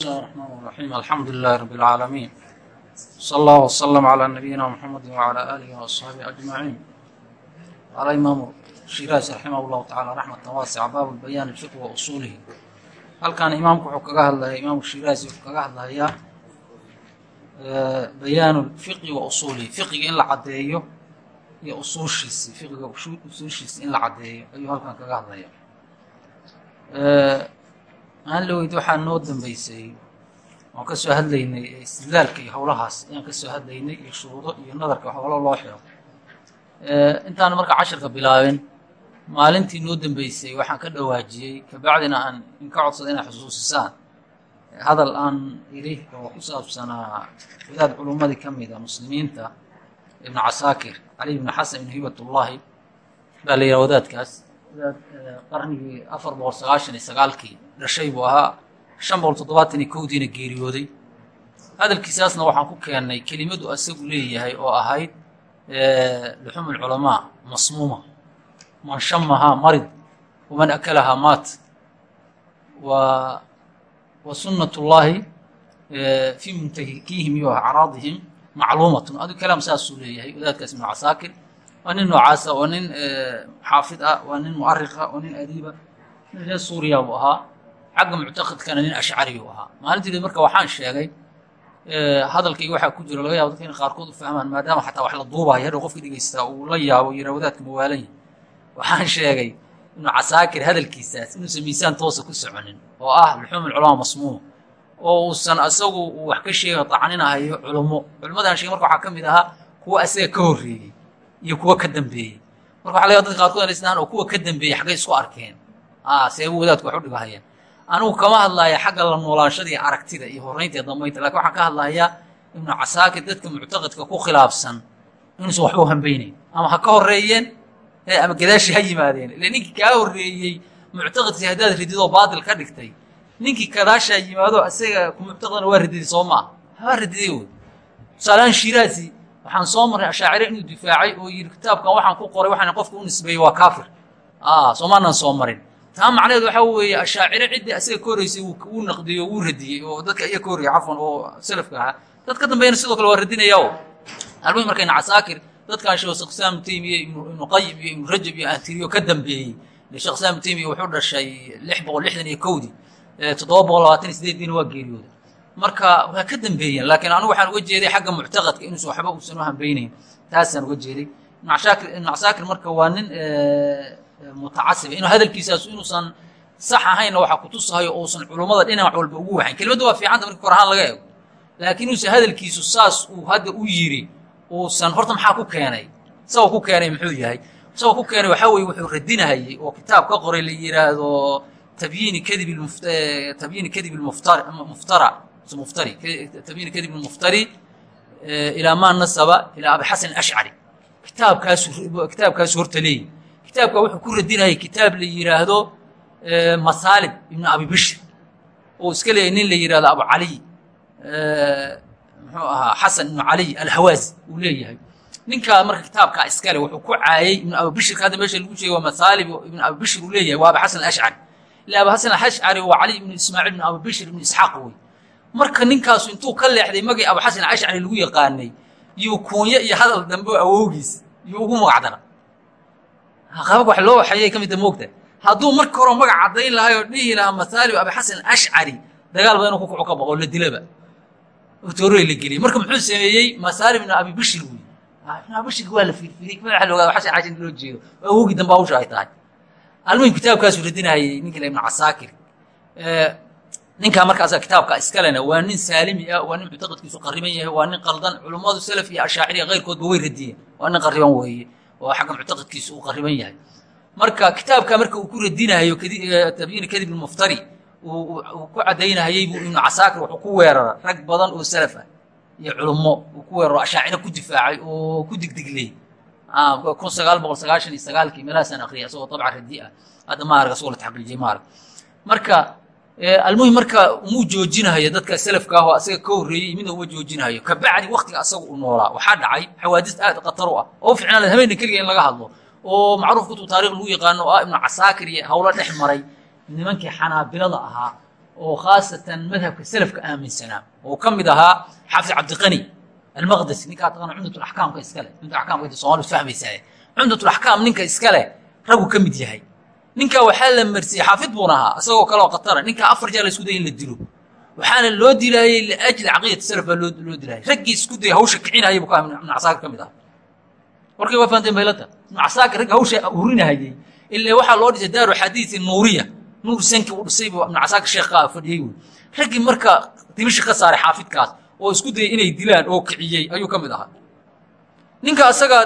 بسم الله الرحمن الرحيم الحمد لله رب العالمين صلى الله وسلم على نبينا محمد وعلى آله وأصحابه أجمعين قال إمام الشيرازي رحمه الله تعالى رحمة واسعة باب البيان الفقه وأصوله halkan imaamku wuxuu kaga hadlaya imaamu shiraazi wuxuu kaga hadlayaa bayaanu fiqi wa usuulihi fiqiga in la caddeeyo iyo usuushiisi fiqiga usuushiisi in la caddeeyo ayuu halkan kaga weyd waxaa noo dambeysay waan ka hadlaynay istidlaalka iyo howlahaas. Ayaan ka hadlaynay iyo shuruudo iyo nadarka howlo loo xiro. Intaan marka cashirka bilaabin maalintii noo dambeysay waxaan ka dhawaajiyey kabacdina aan inka codsada inay xusuusisaan. Hadal aan idhi oo ku saabsanaa wadaad culummadii ka mida muslimiinta ibnu casaakir cali ibnu xasan ibnu hibatullaahi baa la yidhaha wadaadkaas. Wadaad qarnigii afar boqol sagaashan iyo sagaalkii dhashay buu ahaa. Shan boqol toddobaatan iyo kowdiina geeriyooday. Hadalkiisaasna waxaan ku keennay kelimadu asagu leeyahay oo ahayd luxum ulculamaa masmuuma. Man shamahaa marid waman akalahaa maat. Wa wa sunnat ullaahi fii muntahikiihim iyo acraadihim macluumatun. Adu kalaam saasuu leeyahay wadaadkaas ibnu casaakir. Waa nin noocaasa waa nin xaafid ah waa nin mu'ariqa waa nin adiiba nin reer suuriya buu ahaa xagga muctaqidkana nin ashcari uu ahaa. Maalintiidi marka waxaan sheegay hadalkayga waxaa ku jiro laga yabo dadka in qaarkood u fahmaan maadaama xataa wax la duubayo hadhow qofki dhegeystaa uu la yaabo yira wadaadka mawaalanyi waxaan sheegay ibnu casaakir hadalkiisaas inuusan miisaan toosa ku soconin oo ah luxuum ulculamaa masmuuma oo uusan asagu uu wax ka sheegayo tacninahayo culummo. Culimmadan sheegay marka waxaa ka mid ahaa kuwa asaga ka horreeyey iyo kuwa ka dambeeyey marka waxa laga dadka qaarkood inay isnahaan oo kuwa ka dambeeyey xaggay isku arkeen. Seebuu wadaadku wax u dhigahayaan anigu kama hadlaya xagga la noolaanshada iyo aragtida iyo horraynta iyo laakiin waxaan ka hadlayaa ibnu casaakir dadka muctaqidka ku khilaafsan inuusan waxba u hambeynayn ama ha ka horreeyeen ama gadaashii ha yimaadeen. Ile ninkii kaa horreeyey muctaqidkii haddaad rididoo baatil ka dhigtay. Ninkii gadaashaa yimaado isaga ku waa rididay soo maa waa rididay wey tusaalehaan shiraazi waxaan soo marray ashaacire inuu difaacay oo yidhi kitaabkan waxaan ku qoray waxaan qofka u nisbeeyey waa kaafir. Soomaanan soo marin taa macnaheed waxaa weeye ashaacire ciddii asaga ka horreysay wuu naqdiyey oo wuu radiyey oo dadka iya ka horreyey cafwan oo salafka ahaa. Dad ka dambeeyana sidoo kale waa radinaya o almuhim markayna casaakir dadkaan sheekh islaam taymiya ibnu qayim iyo ibnu rajab iyo antiriyo ka dambeeyey. Sheekh islaam taymiya wuxuu dhashay lix boqol lixdan iyo kowdii toddoba boqol labaatan iyo sideediina waa geeriyooday. Marka waa ka dambeeyeen laakiin anigu waxaan uga jeeday xagga muctaqadka inuusan waxba uusan u hambeynayn taasaan uga jeeday. Ibnu casaakir marka waa nin mutacasiba inuu hadalkiisaas inuusan sax ahaynna waxaa kutusahayo uusan culummada dhinac walba ugu waxayn. Kelimadda waa fiicanta marki kor laga eego. Laakiin inuusan hadalkiisu saas uu hadda u yiri uusan horta maxaa ku keenay? Isagoo ku keenay muxuu yahay? Isagoo ku keenay waxaa weye wuxuu radinahayey oo kitaab ka qoray la yidhaahdo tabyiini kadib tabyiini kadib muftara muftari tabyiini kadib muftari ilaa maa nasaba ilaa abi xasan ashcari kitaabkaasu kitaabkaasu horta leeyi kitaabka wuxuu ku radinayay kitaab la yidhaahdo masaalib ibnu abi bishir oo iska leeyahy nin la yidhahdo abu caliy muxuu ahaa xasan ibnu caliy alhawaazi uu leeyahay. Ninkaa marka kitaabkaa iskale wuxuu ku caayey ibnu abibishirka hadda meesha lagu sheegay waa masaalib ibnu abibishir uu leeyahay waa abi xasan alashcari ila abi xasan alashcari waa cali ibnu ismaaciil ibnu abibishir ibnu isxaaq wey. Marka ninkaasu intuu ka leexday magii abu xasan alashcari lagu yaqaanay yuu kuunye iyo hadal dambe awowgiis yuu ugu magacdara qaabab wax loo waxeeyay ka midda moogta. Hadduu marka hore magac caddayn lahay oo dhihi lahaa masaalib abi xasan ashcari dagaal ba inuu ku kaco ka baqo la dilaba. Toorey la geliyey marka muxuu sameeyey? Masaalib ibnu abi bishir wey ibnu abi bishir waa la fiirfiiriyey madaxa la ogaada xasan cashin loo jeedo? Awowgii dambe hawsha ay tahay. Almuhim kitaabkaasuu radinayay ninka ibnu casaakir. Ninkaa markaasa kitaabka iskalena waa nin saalimi ah waa nin muctaqadkiisu qariban yahay waa nin qaldan culummadu salaf iyo ashaaciriya keyrkoodba way radiyeen. Waa nin qariban weeye oo xagga muctaqadkiisu uu qariban yahay. Marka kitaabka marka uu ku radinahayo tabyiini kadib ilmuftari uu ku caddaynahayey buu ibnu casaakir wuxuu ku weerara rag badan oo salaf ah iyo culummo uu ku weeraro ashaaciro ku difaacay oo ku digdigley kun sagaal boqol sagaashan iyo sagaalkii meelahaasaan akriyay asagoo dabca radi ah. Hadda ma arag asagoo la taxqiijiyey ma arag. Marka almuhim marka umuu joojinahayo dadka salafka ah oo asaga ka horreeyey midna uma joojinahayo kabacdi waktiga asaga uu noolaa. Waxaa dhacay xawaadis aad khatar u ah. Oo u ficnaan habeenna keliga in laga hadlo oo macruuf kutub taarikh lagu yaqaano oo ah ibnu casaakir iyo hawlo dhex maray nimankii xanaabilada ahaa oo khaasatan madhabka selafka aaminsanaa oo ka mid ahaa xaafid cabdiqani almaqdisi ninkaa taqana cumdatulaxkaamka iskale cumdatulaxkaamka inta soomalidu fahmaysaa cumdatulaxkaam ninka iskale raggu ka mid yahay ninkaa waxaa la marsiyey xaafid buuna ahaa isagoo kale oo khatara ninkaa afar jeer la isku daya in la dilo. Waxaana loo dilaayey liajli caqiidati salaf baa loo dilaayay. Raggii isku daya hawsha kicinahayay buu ka casaakir ka mid ahaa warkay waa fahanteen baylata ibnu casaakir ragga hawsha hurinahayey ilaa waxaa loo dhisay daaru xadiisi nuuriya. Nuur sanki uu dhisay buu ibnu casaakir sheekha fadhiyey wey raggii marka dimisha ka saaray xaafidkaas oo isku dayay inay dilaan oo kiciyey ayuu ka mid ahaa. Ninka asagaa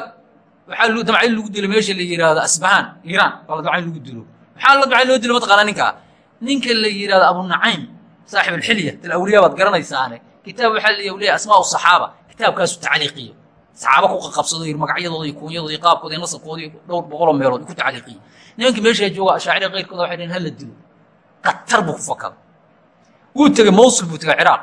waxaa damca in lagu dilo meesha la yidhaahdo asbahaan iiraan baa la damca in lagu dilo. Maxaa la damca loo dilo mataqaanaa ninkaa ninka? La yidhahdo abu nacaym saaxib alxilya alawliya baad garanaysaane. Kitaab waxaa la leeyahay asmaa saxaaba kitaabkaasu tacliiqiyo. Saxaaba ku qaqabsado yir magacyadooda iyo kuunyadooda iyo qaabkooda iyo nasabkooda iyo dhowr boqoloo meelood ku tacliiqiyo. Nimankii meeshaa jooga ashaacira keyrkooda waxay dhaheen hala dilo. Qatar buu ku fakada wuu tegey mawsul buu tegey ciraaq.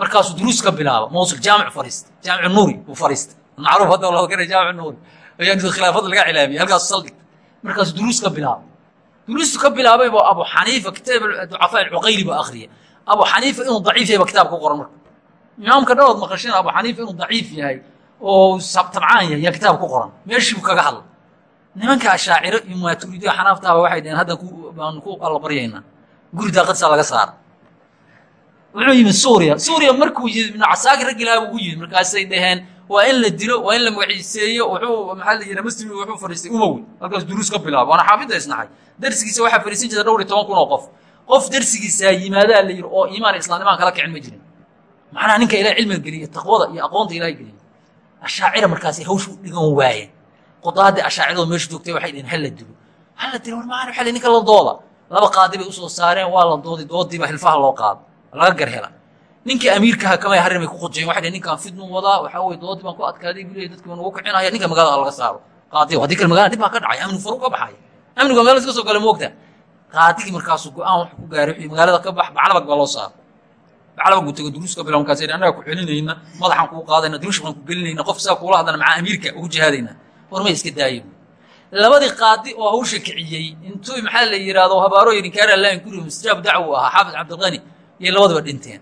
Markaasuu duruus ka bilaaba mawsul jaamic fariista jaamic nuuri buu fariista macruuf hadda la garanay jaamic nuuri ayaa khilaafada laga cilaamiyey halkaasu saldhig markaasuu duruus ka bilaaba duruustu ka bilaabay buu abu xaniifa kitaab ducafaa alcuqayli buu akhriya abu xaniifa inuu daciif yahay ba kitaab ku qoran marka. Imaamka dhawood maqashina abu xaniifa inuu daciif yahay oo tabcaan yahay yaa kitaab ku qoran. Meeshii buu kaga hadla nimanka ashaaciro iyo maaturidiya xanaaftaaba waxay dhaheen haddan baanu ku allabaryaynaa guri daaqadsaa laga saara. Wuxuu yimid suuriya. Suuriya markuu yimid ibnu casaakir rag ilaah ugu yimid. Markaasay dhaheen waa in la dilo waa in la magaciiseeyo wuxuu maxaa la yidhaha muslim wuxuu fadhiistay umowi halkaas duruus ka bilaabo. Waana xaafidda isnaxay. Darsigiisa waxaa fadhiisan jirta dhowr iyo toban kun oo qof. Qof darsigiisaa yimaadaa la yidhi oo iimaan islaamnimaan kala kicin ma jirin. Macnaha ninka ilahay cilmiga geliya taqwada iyo aqoonta ilahay geliya. Ashaacira markaasay hawsha u dhigan waayeen. Qudaadii ashaaciradu meesha joogtay waxay dhaheen hala dilo. Hala dilo war maana waxaa ninka la dooda. Laba qaadi bay u soo saareen waa la doodi doodiiba hilfaha loo qaado laga gar hela ninkii amiirkaha kamay harimay ku qujeen waxay dhaheen ninkaan fidnu wadaa waxaa weye doodii baan ku adkaaday buu leeyahy dadkii baan ugu kicinaya ninka magaalada laga saaro. Qaadi haddii kale magaalada dhib ka dhacay amni furu ka baxaya meel iska soo gala moogta. Qaadigii markaasuu go'aan wax ku gaaray wuxuu magaalada ka bax baclabag baa loo saaro. Baclabag buu tego duruus ka bila markaas annaga ku qaadayna baan ku gelinayna qof saa kuula hadlana macaa amiirka ugu jihaadayna? Warmay iska daayay labadii qaadi oo hawsha kiciyey intuu maxaa la yidhahdo habaaro idinkaara laa inkuri mustajaab dacwo ahaa xaafid cabdilqani iyo labadiba dhinteen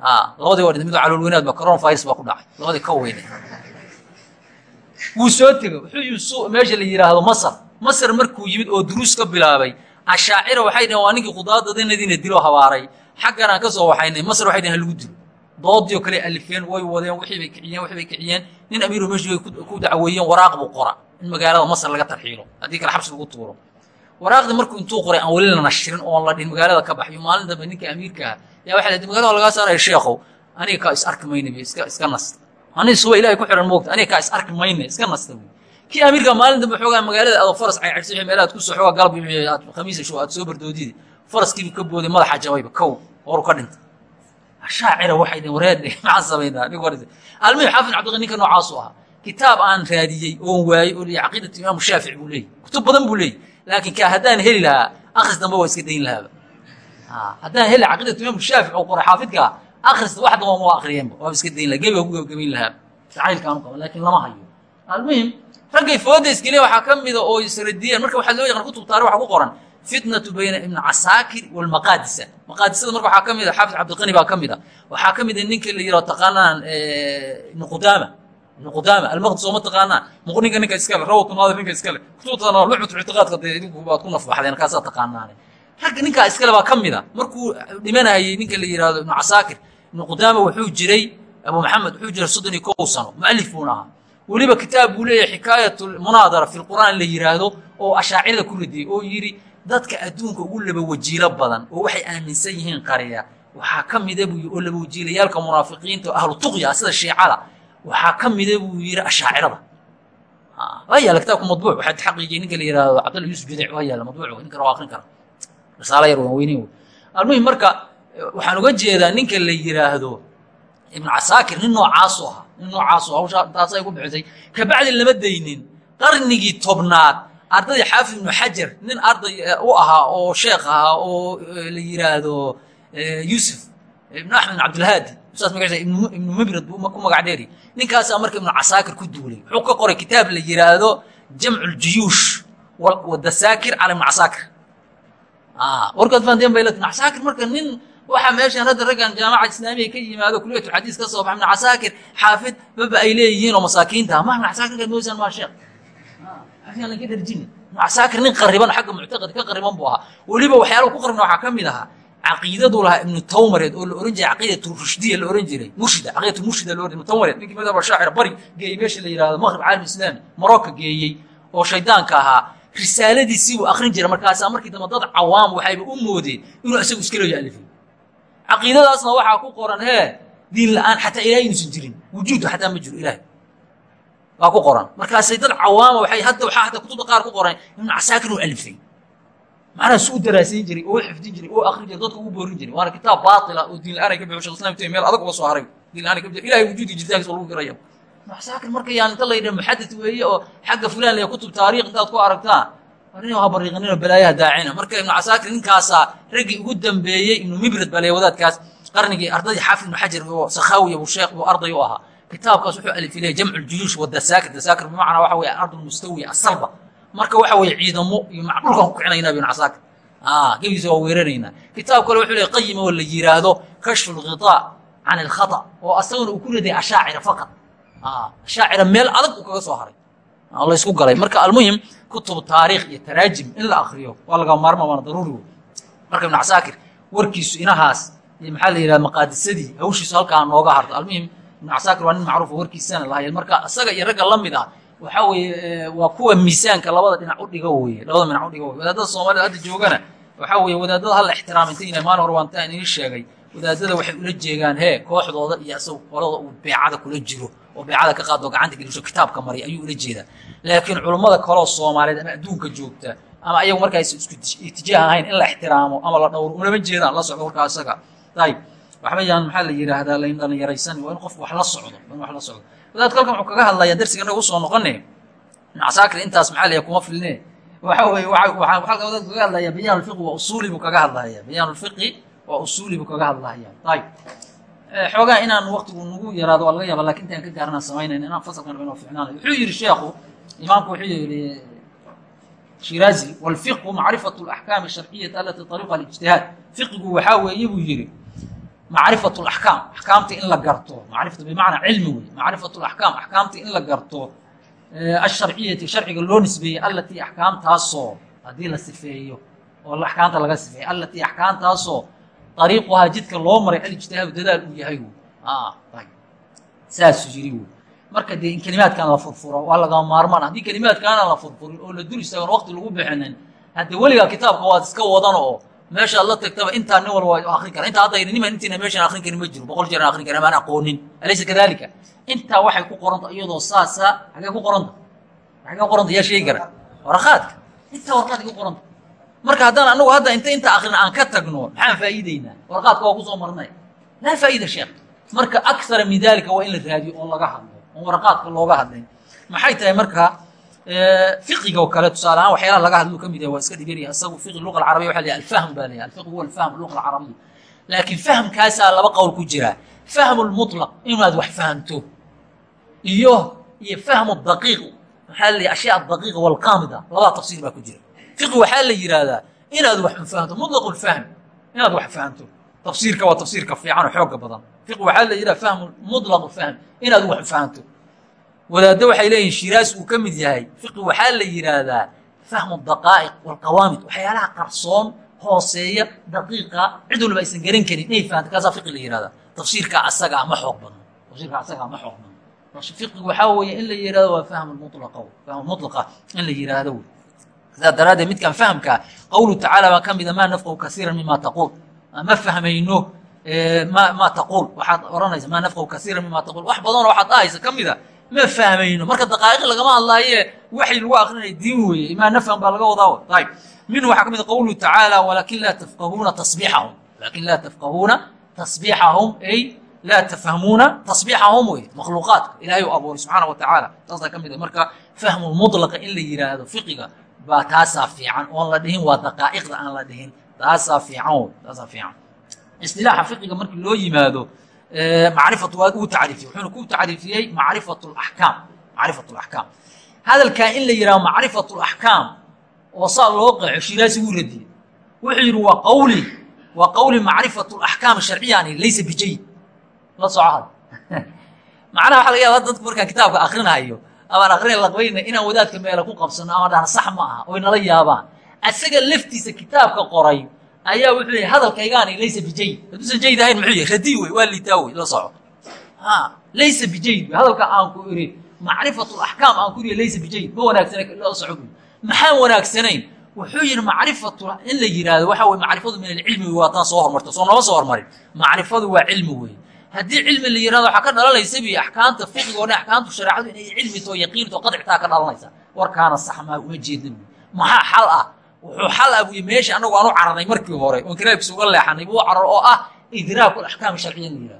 labadii dhintay mid calool weynaad ba corona virus baa ku dhacay. Labadii ka weyne wuu soo tegey. Wuxuu meesha la yidhaahdo masar. Masar markuu yimid oo duruus ka bilaabay ashaacira waxay dhaheen waa ninkii khudaadadinadiina dilo habaaray. Xaggan aan ka soo waxaynay. Masar waxay dhaheen lagu dilo. Doodii oo kale alifeen way wadeen wixii bay kiciyeen wixii bay kiciyeen. Nin amiiru meeshii bay ku dacweeyeen waraaq buu qora in magaalada masar laga tarxiilo. Haddii kale xabsi lagu tuuro waraaqdii markuu intuu qoray aan weli la nashirin oon la dhihin magaalada ka baxyo maalin dambe ninka amiirka ah yaa waxa la magaalada lagaa saaraya sheekhow aniga kaa is arki mayna iska iska nasta aniga suba ilahay ku xiran moogta aniga kaa is arki mayna iska nasta buy kii amiirka maalin dambe xoogaa magaalada adoo faras caycaysa meelaad ku soo xoogaa galab aad khamiis isho aad soo bardoodidi faraskiibu ka booday madaxa jabayba kow horu ka dhintay. Ashaacira waxay dhaheen wareed maxaan samaynaa nig warisa almuhim xaafid cabdiqani ninka noocaasu ahaa kitaab aan raadiyey oon waayey oo leeyahy caqiidatu imaamu shaafici buu leeyahy kutub badan buu leeyahy laakiin ka haddaan heli lahaa akhris dambe waa iska dayn lahaaba haddaan heli caqiidatu imaamu shaafici oo qoray xaafidka akhrista wax damba ma akhriyeenba waaba iska dayn laha gebi waa ku gebgebayn lahaaba jacaylka aanu qaba laakiin lama hayo. Almuhim raggay fooda iskeliya waxaa ka mida oo isradiyeen marka waxaa loo yaqaan kutub taarikh waxaa ku qoran fitnatu bayna ibni casaakir walmaqaadisa maqaadisada marka waxaa ka mid a xaafid cabdiqani baa ka mid a waxaa ka mid a ninka la yidhaho taqaanaan ibnu qudaama ibnu qudaama almaqdis oo ma taqaanaan muqninka ninka iskale rawatu naadir ninka iskale kutubtana lucmatu ictiqaadka dee idinku baad ku nafbaxdeen kaasaa taqaanaane ragga ninkaa iskale baa ka mid a markuu dhimanayay ninka la yidhahdo ibnu casaakir ibnu qudaama wuxuu jiray abu maxamed wuxuu jiray soddon iyo kow sano mualif buuna ahaa weliba kitaab buu leeyahay xikaayat munaadara fi lqur'aan la yidhaahdo oo ashaacirada ku radiyey oo yidhi dadka adduunka ugu laba wajiilo badan oo waxay aaminsan yihiin qariya waxaa ka mida buu oo laba wajiilayaalka munaafiqiinta oo ahlu tuqya sida shiicada waxaa ka mida buu yidhi ashaacirada. Waa yaalla kitaabku madbuuc. Waxaa taxaqiijiyey ninka la yidhaahdo cabdalla yuusuf jadic waa yaalla madbuuc. Ninka waa akrin kara. Risaalo yar waan almuhim marka waxaan uga jeedaa ninka la yidhaahdo ibnu casaakir nin noocaasu ahaa nin noocaasu hawsha taasay ku bixisay. Kabacdi lama daynin qarnigii tobnaad ardaydii xaafid ibnu xajar nin arday u ahaa oo sheekh ahaa oo la yidhaahdo yuusuf ibnu axmed cabdilhaadi saas buu ku magac ninkaasaa marka ibnu casaakir ku duulay. Wuxuu ka qoray kitaab la yidhaahdo jamcu ljuyuush wadasaakir cala ibnu casaakir. Warkaad fahanteen bay leedahay ibnu casaakir marka nin waxa meeshaan hadda raggan jaamaca islaamiya ka yimaado kuliyatu xadiis ka soo baxa. Ibnu casaakir xaafid baba ay leeyihiin oo masaakiinta ma ibnu casaakir kaad moysaan maa sheekh? Afyaan laga dharjini ibnu casaakir nin qariban xagga muctaqad ka qariban buu ahaa. Weliba waxyaalaha ku qaribna waxaa ka mid ahaa caqiidadu lahaa ibnu tawmareed oo la ohan jiray caqiidatu rushdiya la ohan jiray murshida caqiidatu murshida la ohan jiray tawmareed ninkii madhab shaacir bari geeyey meesha la yihahdo maghrib caalam islaami marocco geeyey oo shaydaanka ahaa risaaladiisii buu akrin jiray markaasaa markii dambe dad cawaam waxayba u moodeen inuu isagu iska leeyo alifay caqiidadaasna waxaa ku qoran hee diin la'aan xataa ilahay inuusan jirin wujuudu xataa ma jiro ilahay baa ku qoran markaasay dad cawaama waxay hadda waxaa hataa kutubda qaar ku qoran ibnu casaakir uu alifay macnaha su u daraasayn jiray oo u xifdin jiray oo akrin jiray dadka ugu boorin jiray. Waana kitaab baatila oo diin la'aan ay ka bixo shekh islam taymiya meel adag uga soo haray. Diin la'aan ay ka bixo ilahay wujuudi jiritaankiisa lagu firaya ibnu casaakir marka yaan inta la yidhaha muxadid weeye oo xagga fulaan laya kutub taariikh intaad ku aragtaan nin ha bariiqanino balaayaha daacina marka ibnu casaakir ninkaasaa raggii ugu dambeeyey ibnu mibrad baa leeya wadaadkaas. Qarnigii ardaydii xaafid ibnu xajar oo sakhaawiya buu sheekh buu arday u ahaa. Kitaabkaas wuxuu alifilaya jamcu ljuyuush wadasaakir dasaakir. Bimacnaa waxa weye ardu mustawiya asalba marka waxa weye ciidamo iyo macdhulkan ku kicinaynaa ibnu casaakir gebigiisa waa weeraraynaa kitaab kale wuxuu leeyahy qayima oo la kashfu lghitaa can alkhata oo asaguna uu ku leedahay ashaacira faqad ashaacira meel adag uu kaga soo haray. Laysku galay. Marka almuhim kutub taariikh iyo taraajim in la akriyo waa laga maarma waana daruuri wey marka ibnu casaakir warkiisu inahaas iyo maxaa la yidhahda maqaadisadii hawshiisu halkaa nooga harto. Almuhim ibnu casaakir waa nin macruuf oo warkiisana lahayeen marka isaga iyo ragga la mid ah waxaa weeye waa kuwa miisaanka labada dhinac u dhiga weye labada dhinac u dhiga weye wadaadada soomaalida hadda joogana waxaa weeye wadaadada hala ixtiraam intayna maalin hore waan taan sheegay wadaadada waxay ula jeegaan hee kooxdooda iyo isaga qolada uu beecada kula jiro oo beecada ka qaado gacanta gelisho kitaabka maray ayuu ula jeedaa. Laakiin culummada kaloo soomaaliyeed ama adduunka joogta ama ayagu markaas isku itijaah ahayn in la ixtiraamo ama la dhowro ulama jeedaan la socdo warkaa isaga ayib waxba yaan maxaa la yidhaahdaa layn dhalinyaraysan waa in qofku wax la socdo in wax la socdo wadaadka halkan wuxuu kaga hadlayaa darsiga inaga u soo noqone macasaakir intaas maxaa la kuma filne waxa weye waxaa halkan kaga hadlaya bayaan ulfiqi waa usuuli buu kaga hadlaya bayaan ulfiqi waa usuuli buu kaga hadlaya ayib xoogaa inaan waktigu nagu yaraado waa laga yaaba laakiin intaan ka gaarnaan samaynayn inaan fasalkan inoo ficnaanayo wuxuu yidhi sheekhu imaamku wuxuu yidhi shiraazi walfiqhu macrifatu alaxkaami asharciyati alati tariqa alijtihaad. Fiqigu waxaa weeye buu yidhi macrifatu alaxkaam axkaamta in la garto. Macrifatu bimacnaa cilmi wey macrifatu alaxkaam axkaamta in la garto. Asharciyati sharciga loo nisbeeyey allatii axkaamtaasoo haddii la sifeeyo oo axkaamta laga sifeeyo allatii axkaamtaasoo ariiquhaa jidka loo maray alijtihaadu dadaal uu yahay saasuu yiri wy marka dee in kelimaadkan la furfuro waa lagama maarmaan. Haddii kelimaadkaana la furfurin oo la dul istaagan waqti lagu bixinin haddee weligaa kitaabka waad iska wadan oo meeshaad la tagtaba intaa nin walba waa akrin kara. Intaa hadda niman intiina meeshaan akrin karin ma jiro. Boqol jeer aan akrin karin amaan aqoonin. Alaysa kadalika intaa waxay ku qoranta iyadoo saasa xagee ku qoranta. Xagee ku qoranta yaa sheegi kara. Waraqaadka intaa warqaadka ku qoranta. Marka haddaan anagu hadda inta inta akrina aan ka tagno maxaan faa'iideynaa warqaadka waa ku soo marnay. Laa faa'ida sheekh. Marka akara min dalika waa in la raadiyo oo laga hadlo oon warqaadka looga hadlay. Maxay tahay marka fiqiga oo kale tusaale ahaan waxyaalaha laga hadlo ka mid yahay waa iska dhiganaya isagu fiqi luqa alcarabiya waxa la yahay alfahm baa layahay alfiqu huwa alfahm luqa alcarabiya. Laakiin fahamkaasaa laba qowl ku jira fahmu lmutlaq inaad wax fahamto iyo iyo fahmu daqiiq maxaa la yahay ashyaa daqiiqa walqaamida labada tafsiir baa ku jira. Fiqi waxaa la yidhaahdaa inaad wax fahamto mutlaqu lfahm inaad wax fahamto. Tafsiirka waa tafsiirka fiican oo xooga badan. Fiqi waxaa la yidhaha fahmu mutlaqu fahm inaad wax fahamto wadaaddo waxay leeyihiin shiraas uu ka mid yahay fiqi waxaa la yidhaahdaa fahmu daqaa'iq walqawaamid waxyaalaha qarsoon hooseeya daqiiqa cid walba aysan garan karin. Inay fahamto kaasaa fiqi la yihahdaa tafsiirka asaga ama xoog badan tafsiirka asaga ama xoog badan fiqigu waxaa weeye in la yihahdo waa fahmu mutlaqa fahmu mutlaqa in la yidhaahdo wey sidaa daraaddeed midkan fahamkaa qowlu tacaala baa ka mida maa nafqahu kasiira mima taquul. Ma fahmayno ma ma taquul. Waxaad odhanaysa maa nafqahu kasiira mima taquul. Wax badanoo waxaad dhahaysa ka mida ma fahmayno? Marka daqaa'iq lagama hadlaaye waxay lagu akrinaya diin weeye. Imaa nafhan baa laga wadaa. Ayib minhu waxaa ka mid qowluhu tacaala walakin laa tafqahuuna tasbiixahum laakiin laa tafqahuuna tasbiixahum ay laa tafhamuuna tasbiixahum wey makhluuqaadka ilaahay u abuuray subxaana wa taasaa ka mid a marka fahmu mutlaqa in la yidhaahdo fiqiga baa taasaa fiican oon la dhihin waa daqaa'iqda aan la dhihin. Taasaa fiican taasaa fiican. Istilaaxa fiqiga markii loo yimaado macrifatu waa uu tacriifiyey wuxuuna ku tacriifiyey macrifatu laxkaam macrifatu laxkaam hadalkaa in la yidhahdo macrifatu laxkaam oo saa loo qeexo shiraasi wuu radiyey. Wuxuu yidhi waa qawli waa qowli macrifatu axkaam sharciyaani laysa bijayid la soco had macnaha waxa laga yaaba dadku markaan kitaabka akrinahayo amaan akrin laqbayna inaan wadaadka meela ku qabsano ama dhahna sax ma aha oy nala yaabaan. Asaga laftiisa kitaabka qoray ayaa wuxuu leeyay hadalkaygaani laysa bijayid hadduusan jayid ahayn muxuu yahay radii wey waa liitaa wey la soco ha laysa bijayid wey hadalka aan ku iri macrifatu axkaam aan ku iri laysa bijayid ma wanaagsana la soco buy maxaan wanaagsanayn? Wuxuu yihi macrifatu in la yidhaahdo waxa weye macrifadu min alcilmi wey waataan soo hormarto soo nooma soo hormarin. Macrifadu waa cilmi wey haddii cilmi la yihahdo waxaa ka dhalanaysa bi axkaamta fiqiga o dhan axkaamtu shareecadu inay cilmi too yaqiinto qadctaa ka dhalanaysa. Warkaana sax maa uma jeedin. Maxaa xal ah wuxuu xal ah buy meesha anagu aan u cararnay markii hore oon kitaabkiisa uga leexanay buu carar oo ah idraaku axkaam sharciya la yihahdo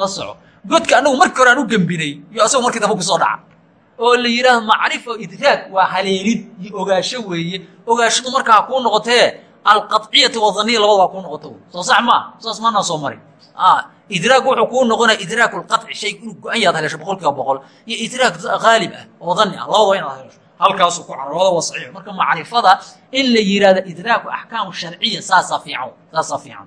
la soco. Godka anagu markii hore aan u gembinay iyo asago markii dambe ku soo dhaca oo la yidhaahdo macrifa idraag waa haleelid iyo ogaasho weeye. Ogaashadu markaa kuu noqotee alqadciyati wadaniya labadaba kuu noqoto. Soo sax maa saas maanaan soo marin. Idraag wuxuu kuu noqonaya idraak lqaci shay go-an yaad haleesho boqol kiiba boqol iyo idraak haalib ah oo dani ah labadaba inaad haleesho halkaasuu ku labada waa saxiix. Marka macrifada in la yidhahdo idraaku axkaamu sharciya saasaa fiican saasaa fiican.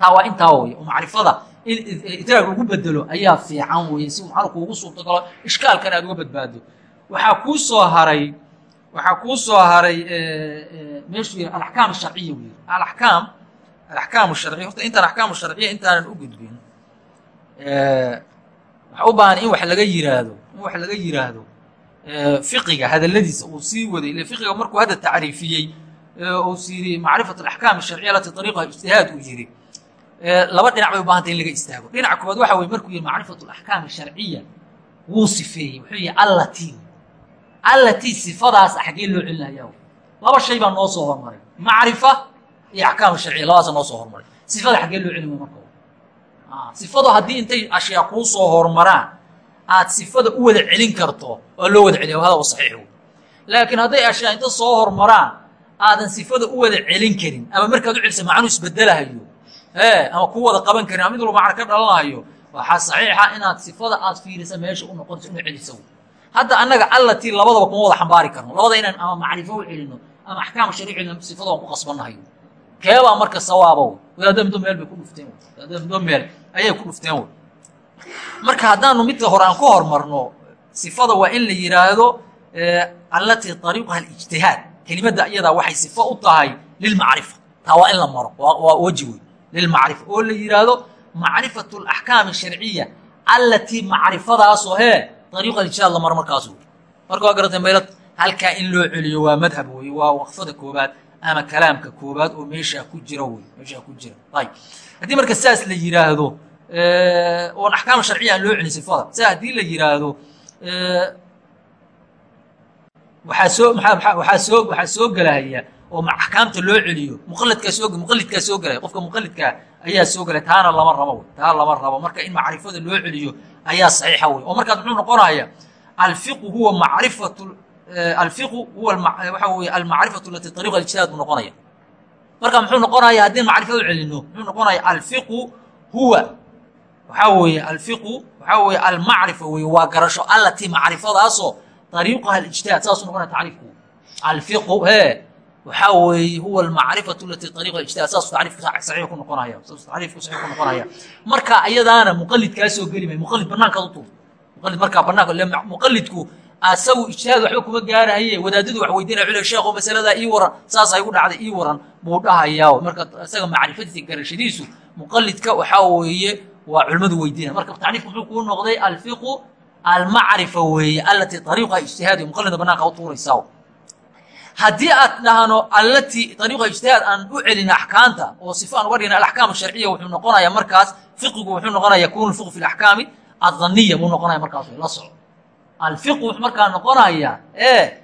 Taa waa intaa weye oo macrifada in idraag lagu bedelo ayaa fiican weye si maxaa kuugu suurtagalo ishkaalkan aad uga badbaado waxaa kuu soo haray waxaa kuu soo haray meeshuu yiri alaxkaam sharciya uu yiri alaxkaam alaxkaam sharciya horta intaan axkaam sharciya intaanan u gudbin waxaa u baahan in wax laga yiraahdo in wax laga yiraahdo fiqiga hadaladiisa uu sii waday ile fiqiga markuu hadda tacriifiyey uu yiri macrifat alaxkaam sharciya alati ariiqaha ijtihaad uu yiri. Laba dhinac bay u in laga istaago. Dhinaca koowaad waxa weye markuu yihi macrifat alaxkaam sharciya wuu sifeeyey wuxuu yihi allati allati sifadaas xaggee loo celinaya laba shay baa noo soo hormaray macrifa iyo axkaam sharciya labadaasa noo soo hormaray. Sifada xaggee loo celin marka sifadu haddii intay ashyaa kuu soo hormaraan aad sifada u wada celin karto waa loo wada celiya hada saxiix laakiin hadday ashyaa soo hormaraan aadan sifada u wada celin karin ama markaad u celisa macnuu isbedelahayo e ama ku wada qaban karin ama mid walba macna ka dhalanayo waxaa saxiixa inaad sifada aad fiirisa meesha u noqonayso inu celiso hadda annaga allatii labadaba kuma wada xambaari karno. Labada inaan ama macrifo u celino ama axkaam shari celino sifada waan ku qasbannahay. Keebaa marka sawaaba wey wadaada middo meel bay ku dhufteen. Wadaada middo meel ayay ku dhufteen marka haddaanu midka hore aan ku hormarno sifada waa in la yidhaahdo allatii ariiquha alijtihaad kelimadda iyadaa waxay sifo u tahay lilmacrifa taa waa in la maro waa weji wey lilmacrifa oo la yidhaahdo macrifatu alaxkaam asharciya allatii macrifadaasoo hee ariiqa ijtihaad la maro markaas wey marka waa garatay meelad halkaa in loo celiyo waa madhab wey waa waqfada koobaad ama kalaamka koobaad oo meeshaa ku jira wey meeshaa ku jira ayb haddii marka saas la yidhaahdo oon axkaam sharciya aan loo celin sifada saa haddii la yidhaahdo waxaa soo waxaa soo waxaa soo gelaya oo axkaamta loo celiyo. Muqalidkaa soo muqalidkaa soo gelaya qofka muqalidkaa ayaa soo gelaya taana lama rabo wey. Taa lama rabo. Marka in macrifada loo celiyo ayaa saxiixa wey. Oo markaas muxuu noqonaya alfiqu huwa macrifatu alfiqu huwa waxa weye almacrifatu alati ariiqa ijtihaad buu noqonaya marka muxuu noqonaya haddii macrifada celino muxuu noqonaya alfiqu huwa waxaa weeye alfiqu waxaa weeye almacrifa weye waa garasho allatii macrifadaasoo ariiquha alijtihaad saasuu noqonaya tacriifku. Alfiqu he waxaa weeye huwa almacrifatu alati ariiqa ijtihaad saasuu tacriifku saxiix ku noqonaya saasuu tacriifku saxiix ku noqonaya marka iyadaana muqalid kaa geli may muqalid banaankaad u tuur. Muqalid markaa banaanka muqalidku asagu ijtihaad waxba kuma gaarahaye wadaadadu wax weydiinaya cule sheekho masaladaa ii waran saasa igu dhacday ii waran buu dhahayaa. Marka isaga macrifadiisa garashadiisu muqalidka waxaa weeye waa culimmadu weydiinaya. Marka tacriifku muxuu kuu noqday alfiqu almacrifa weeye allatii ariiqa ijtihaad muqalidna banaanka u tuuraysaa haddii aad dhahno allatii ariiqa ijtihaad aan u celin axkaamta oo sifa aan uga dhigna alaxkaam sharciya wuxuu noqonayaa markaas fiqigu wuxuu noqonaya yakunu lfiqu fi laxkaami adaniya buu noqonaya markaas la soco. Alfiqu wuxuu markaa noqonaya e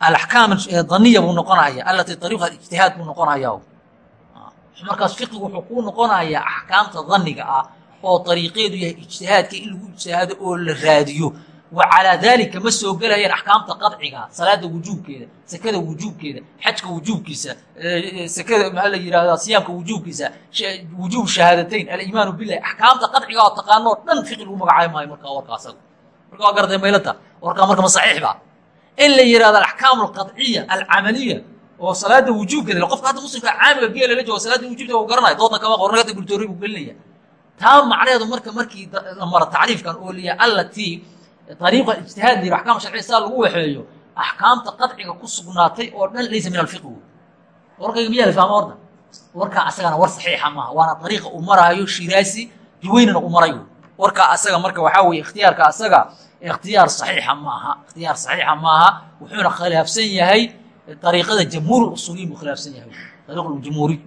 alaxkaam daniya buu noqonaya allatii ariiqa ijtihaad buu noqonaya markaas fiqigu wuxuu kuu noqonayaa axkaamta daniga ah oo ariiqeedu yahay ijtihaadka in lagu ijtihaado oo la raadiyo. Wa calaa daalika ma soo gelayaan axkaamta qadciga salaada wujuubkeeda sekada wujuubkeeda xajka wujuubkiisa sekada maxaa la yihahda siyaamka wujuubkiisa wujuub shahaadatayn aliimaanu bilahi axkaamta qadciga oo taqaano dhan fiqi lagu magacaabi maayo markaa warka marka waa garatay maylata warkaa marka ma saxiix ba? In la yihahdo alaxkaam alqadciya alcamaliya oo salaada wujuubkeeda qofka hadda muslimka caamiga geela la joogo salaada wujuubta u garanaya doodna kama qorna hada gultoori buu gelinaya. Taa macnaheedu marka markii la maro tacriifkan oo liya allatii ariiqa ijtihaad lihi axkaam sharciya saa lagu waxeeyo axkaamta qadciga ku sugnaatay oo dhan laysa min alfiqi wey warkayga miyaa la fahma horta? Warkaa asagana war saxiixa maaha waana ariiqa uu maraayo shiraasi juwaynana u marayo. Warkaa asaga marka waxaa weye ikhtiyaarka asaga ikhtiyaar saxiixa maaha ikhtiyaar saxiixa maaha wuxuuna khilaafsan yahay ariiqada jamhuur usuuliyin buu khilaafsan yahay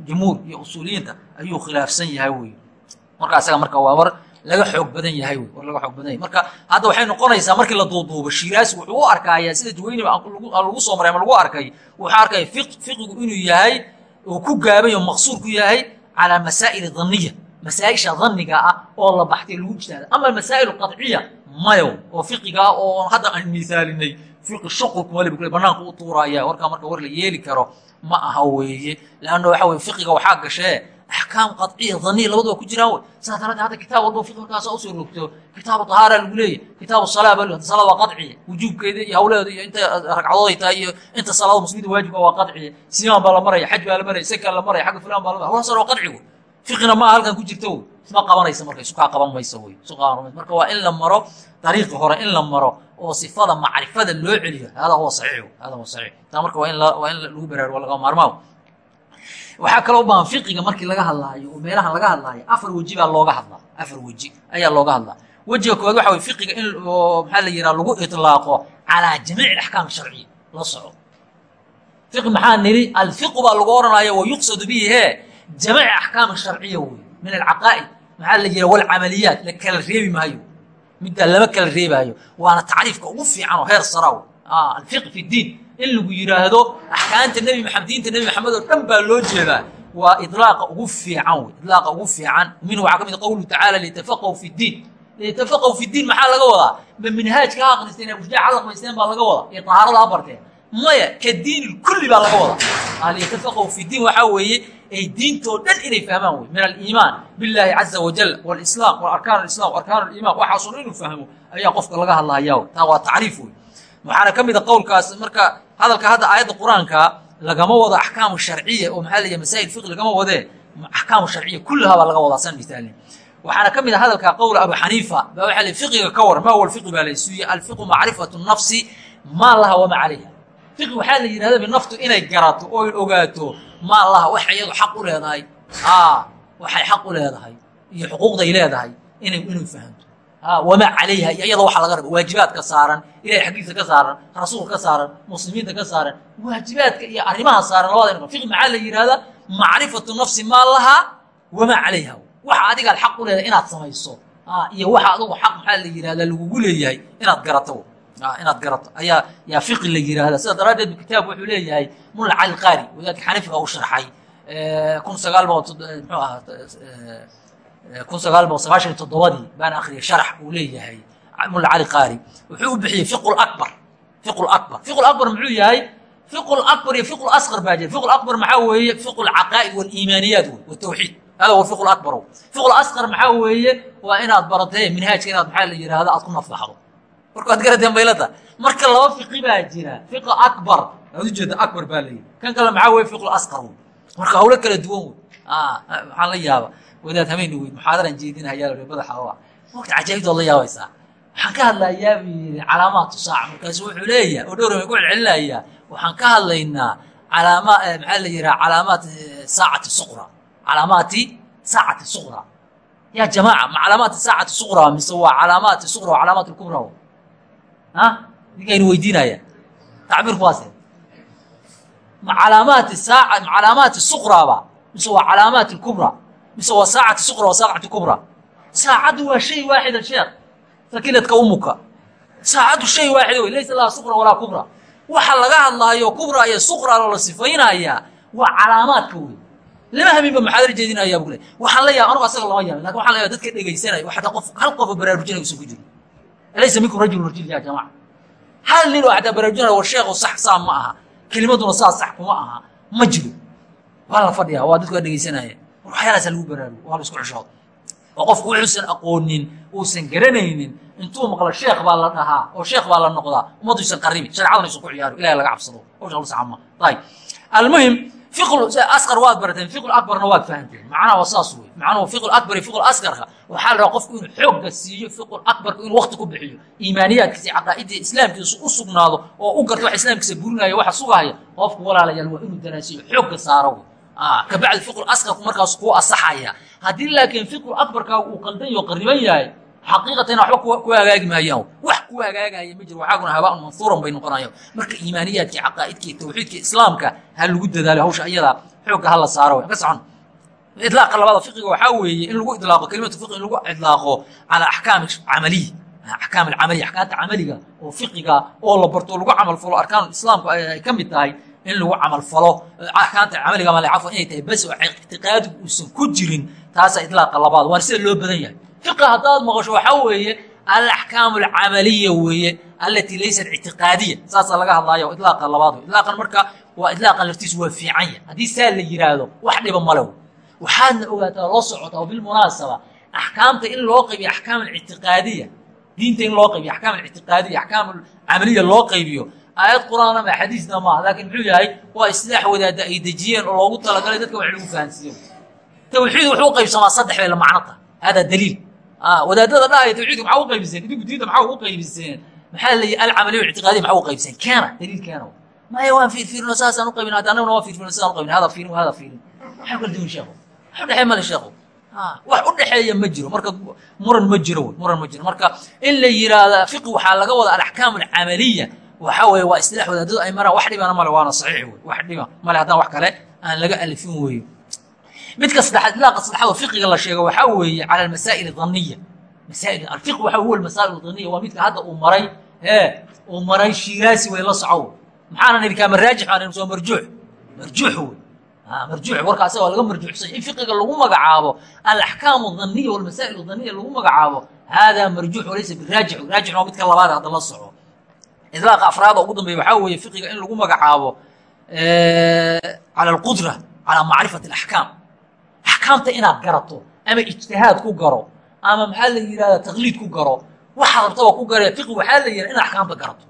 jumhuur iyo usuuliyiinta ayuu khilaafsan yahay wey marka asaga marka waa war laga xoog badan yahay wey war laga xoog badan yahay marka hadda waxay noqonaysaa markii la duuduubo shiraasi wuxuu u arkayaa sida juwayni lagu soo maray ama lagu arkay wuxuu arkaya fiqigu inuu yahay uu ku gaabay oo maqsuur ku yahay calaa masaa'il dhanniya masaaisha dhanniga ah oo la baxtay lagu ijtihaada ama masaa'il qadciya mayo oo fiqiga ah oo hadda aan misaalinay fiqi shuqulku waliba kule banaanka u tuuraya warkaa marka war la yeeli karo ma aha weeye. Leanna waxa weye fiqiga waxaa gashee axkaam qadciya dhaniya labaduba ku jiraan wey. Saa daraaddeed hadda kitaab walba fiqi markaasa u soo rogto. Kitaabu tahaara lagu leeyahy kitaabu salaa baa salaa waa qadciya wujuubkeeda iyo hawleeda iyo inta ragcadooday tahay iyo inta salaada muslimiinta waajibka waa qadciya siyaam baa la maraya xaj baa la maraya sakaa la maraya xagga fulaan baa la maraya. Hawlaasoo waa qadci wey. Fiqina ma halkan ku jirta wey. Isma qabanaysa marka isu kaa qaban mayso wey. Isu qaban mayso marka waa in la maro dariiqi hore in la maro oo sifada macrifada loo celiyo. Hada huwa saxiix hada huwa saxiix. Taa marka waa in waa in lagu baraarugo laga maarmaa waxaa kaloo u baahan fiqiga markii laga hadlaayo oo meelahan laga hadlaayo afar weji baa looga hadlaa. Afar weji ayaa looga hadlaa. Wejiga koowaad waxa weye fiqiga in oo maxaa la yidhaha lagu itlaaqo calaa jamiic axkaam sharciya la soco. Fiqi maxaa nidhi alfiqu baa lagu oranaya wa bihi hee jamiic axkaam sharciya wey min alcaqaa'id. Maxaa la yidhaha walcamaliyaat la kala reebi maayo middaa lama kala reebaayo. Waana tacriifka ugu fiican oo heer sara wey alfiq fi diin. In lagu yidhaahdo axkaamta nebi maxamed diinta nebi maxamed oo dhan baa loo jeedaa. Waa idlaaqa ugu fiican wey idlaaqa ugu fiican. Minhu waxaa ka mid qowluhu tacaala litafaqahu fi diin. Litafaqahu fi diin maxaa laga wadaa? Ma minhaajka ha aqristeen abujaac ha aqristeen baa laga wadaa? Iyo tahaarada ha barteen. Maya ka diin kulli baa laga wadaa. Litafaqahu fi diin. Waxaa weeye ay diintoo dhan inay fahmaan wey min aliimaan billahi caza wajal walislaam waarkaan alislam arkaan aliiman waxaasoo dhan inuu fahmo ayaa qofka laga hadlahayaa wey taa waa tacriif wey waxaana ka mid a qowlkaas marka hadalka hadda aayadda qur'aanka lagama wado axkaamu sharciya oo maxaa laya masaa'il fiqi lagama wadee axkaamu sharciya kullahaa baa laga wadaa san misaalin waxaana ka mid a hadalka qowla abu xaniifa baa waxaa lay fiqiga ka waran ma huwa alfiqi baa laysuuye alfiqu macrifatu nafsi maa laha wama calayha. Fiqi waxaa la yidhahda binaftu inay garato oo ay ogaato laha waxay iyadu xaq u leedahay. Waxay xaq u leedahay. Iyo xuquuqday leedahay inay fahamto wamaa calayha iyada waxaa laga raba waajibaadka saaran ilahay xaggiisa ka saaran rasuulka ka saaran muslimiinta ka saaran waajibaadka iyo arrimaha saaran labada fiqi maxaa la yidhahdaa macrifatu nafsi maa wamaa calayha. Waxa adigaad xaq u leedahay inaad samayso. Iyo waxa adugu xaq maxaa la yidhahdaa lagugu leeyahay inaad garato inaad garato. Ayaa yaa fiqi la yidhahda sida daraaddeed bu kitaabku wuxuu leeyahay mulla cali qaari wadaadka xanifiga u sharxay kun sagaal boqol muxuu ahaa kun sagaal boqol sagaashan iyo toddobadii baan akhriyay sharax uu leeyahay mulla cali qaari wuxuu u bixiyey fiqu lakbar fiqu lakbar fiqu lakbar muxuu yahay? Fiqu lakbar iyo fiqu asqar baa jira. Fiqu akbar maxaa weeye? Fiqu alcaqaa'id waliimaaniyaat wey watawxiid hada huwa fiqu akbar. Fiqu asqar maxaa weeye? Waa inaad baratee minhaajka inaad maxaa la yidhahda aad ku waad garateen baylata marka laba fiqi baa jira. Fiqu akbar. Waad ujeeda akbar baa layidhi kan kale maxaa weye fiqu asqar wey marka hawlo kala duwan wey maxaan la yaaba wadaad hamayna wey muxaadaran jeedinahayaa reebada xawa waqti cajaa'ibdood la yaabaysaa waxaan ka hadlayaa buu yidhi calaamaatu saaca markaasu wuxuu leeyahay oo dhowr ku celcelinayaa waxaan ka hadlaynaa calaama maxaa la yidhaha calaamaat saacati suqra. Calaamaati saacati suqra. Ya jamaaca ma calaamaati saacati suqra mise waa calaamaati suqra waa calaamaat lkubra ninkaynu weydiinaya. Tacbiirku waase ma calaamaati saaca ma calaamaati suqraba mise waa calaamaat lkubra mise waa saacati suqra waa saacati kubra. Saacaddu waa shay waaxida sheekh. Sakiladka umuka saacaddu shay waaxida wey laysa laha suqra walaa kubra. Waxa laga hadlaayo kubra iyo suqra loola sifaynaya waa calaamaadka wey. Lama haminba maxaadar jeedinaya bu le waxaan la yaaba anugu asaga lama yaabin laakiin waxan la yaaba dadka dhegaysanaya oo xataa qof hal qofoo baraarujinaya usan ku jiro alaysa minkum rajulun rajul ya jamaca hal nin oo xataa baraarujinaya war sheekhu sax saa ma aha kelimaduna saa sax kuma aha ma jiro waa la fadhiyaa waa dadku waa dhegaysanaya war waxyaalaasa lagu baraarugo waa la isku cishooda oo qofku wuxuusan aqoonin uusan garanaynin intuu maqlo sheekh baa la dhahaa oo sheekh baa la noqdaa ummadduusan qaribi shareecaduna isan ku ciyaaro ilahay laga cabsado hawsha hal saxama ayib almuhim fiqasqar waad barateen fiqul akbarna waad fahanteen. Macnaha waa saas wey macnuhu fiqul akbar iyo fiqul asqarka waxaa la rabaa qofku inuu xoogga siiyo fiqul akbarka inuu waqti ku bixiyo. Iimaaniyaadkiisa iyo caqaa'idda islaamkiisu u sugnaado oo u garto wax islaamkiisa burinaya waxa sugahaya qofku walaalayaal waa inuu daraasiyo xoogga saaro wey kabacdi fiqul asqarku markaas kuu asaxaya. Haddii laakiin fiqul akbarkaaga uu qaldan yo qariban yahay xaqiiqatan waxba ku hagaagi maayaan wax ku hagaagaya ma jiro. Waxaaguna habaan manhuuran bay noqonayaan. Marka iimaaniyaadkii caqaa'idkii tawxiidka islaamka ha lagu dadaalo hawsha iyada xoogga hala saaro. Ka socon. Idlaaqa labada fiqiga waxaa weeye in lagu idlaaqo kelimatu fiqi in lagu idlaaqo calaa axkaam camaliya axkaam alcamaliya axkaamta camaliga oo fiqiga oo la barto lagu camal falo. Arkaan islaamku ay ka mid tahay in lagu camal falo. Axkaamta camaliga male cafwa inay tahay bas oo ictiqaadigu uusan ku jirin taasaa idlaaqa labaad. Waana sida loo badan yahay fiqi haddaad maqasho waxaa weeye alaxkaamu alcamaliya weeye alatii laysat ictiqaadiya saasaa laga hadlaayo idlaaqa labaad. Wey idlaaqan marka waa idlaaqan laftiisu waa fiican yahay. Haddii saa la yidhaahdo wax dhiba male wey waxaadna ogaataa loo socotaa oo bilmunaasaba axkaamta in loo qaybiyo axkaam alictiqaadiya diinta in loo qaybiyo axkaam alictiqaadiya axkaam camaliya loo qaybiyo aayad qur'aana ma xadiisna maaha laakiin muxuu yahay waa islaax wadaada ay dejiyeen oo loogu talagalay dadka wax lagu fahansiiyo. Tawxiid wuxuu u qaybsamaa saddex bay la macno tahay. Hada daliil wadaadada dhahaya tawxiidka maxaa u qaybiseen? Idinku diinta maxaa ugu qaybiseen? Maxaa la alcamaliya ictiqaadiya maxaa u qaybiseen? Keena daliil keena. Maya waan fiirfiirino saasaan u qaybin hadda annaguna waan fiirfiirino sidaan u qaybin. Hada fiirin hada fiirin maxaa kala duwan sheekhu? Wax u dhexeeya male sheekhu? Wax u dhexeeya ma jiro. Marka muran ma jiro wey muran ma jiro. Marka in la yiraahda fiqi waxaa laga wada alaxkaam alcamaliya waxa weeye waa islaax wadaadadu ay maraan. Wax dhibana male waana saxiix wey wax dhiba male haddaan wax kale aan laga alifin weeyo midka saddexaad ilaaqa saddexaad oo fiqiga la sheego waxaa weeye cala almasaa'il adaniya masaa'il alfiq waxa huwa almasaa'il adaniya waa midka hadda uu maray ee uu maray shiiraasi way la soco maxaana nidhi kaa maraajix aan nidhi soo marjuux marjuux wey marjuux warka asaga laga marjuuxsay in fiqiga lagu magacaabo alaxkaam adaniya walmasaa'il adaniya lagu magacaabo haadaa marjuux walaysa biraajix raajix waa midka labaad hadda la soco idlaaqa afraada ugu dambeeya waxaa weeye fiqiga in lagu magacaabo cala alqudra calaa macrifati alaxkaam axkaamta inaad garato ama ijtihaad ku garo ama maxaa la yidhahda taqliid ku garo waxaad rabtaba ku garee fiqi waxaa la yidhahda inaad axkaamta garato.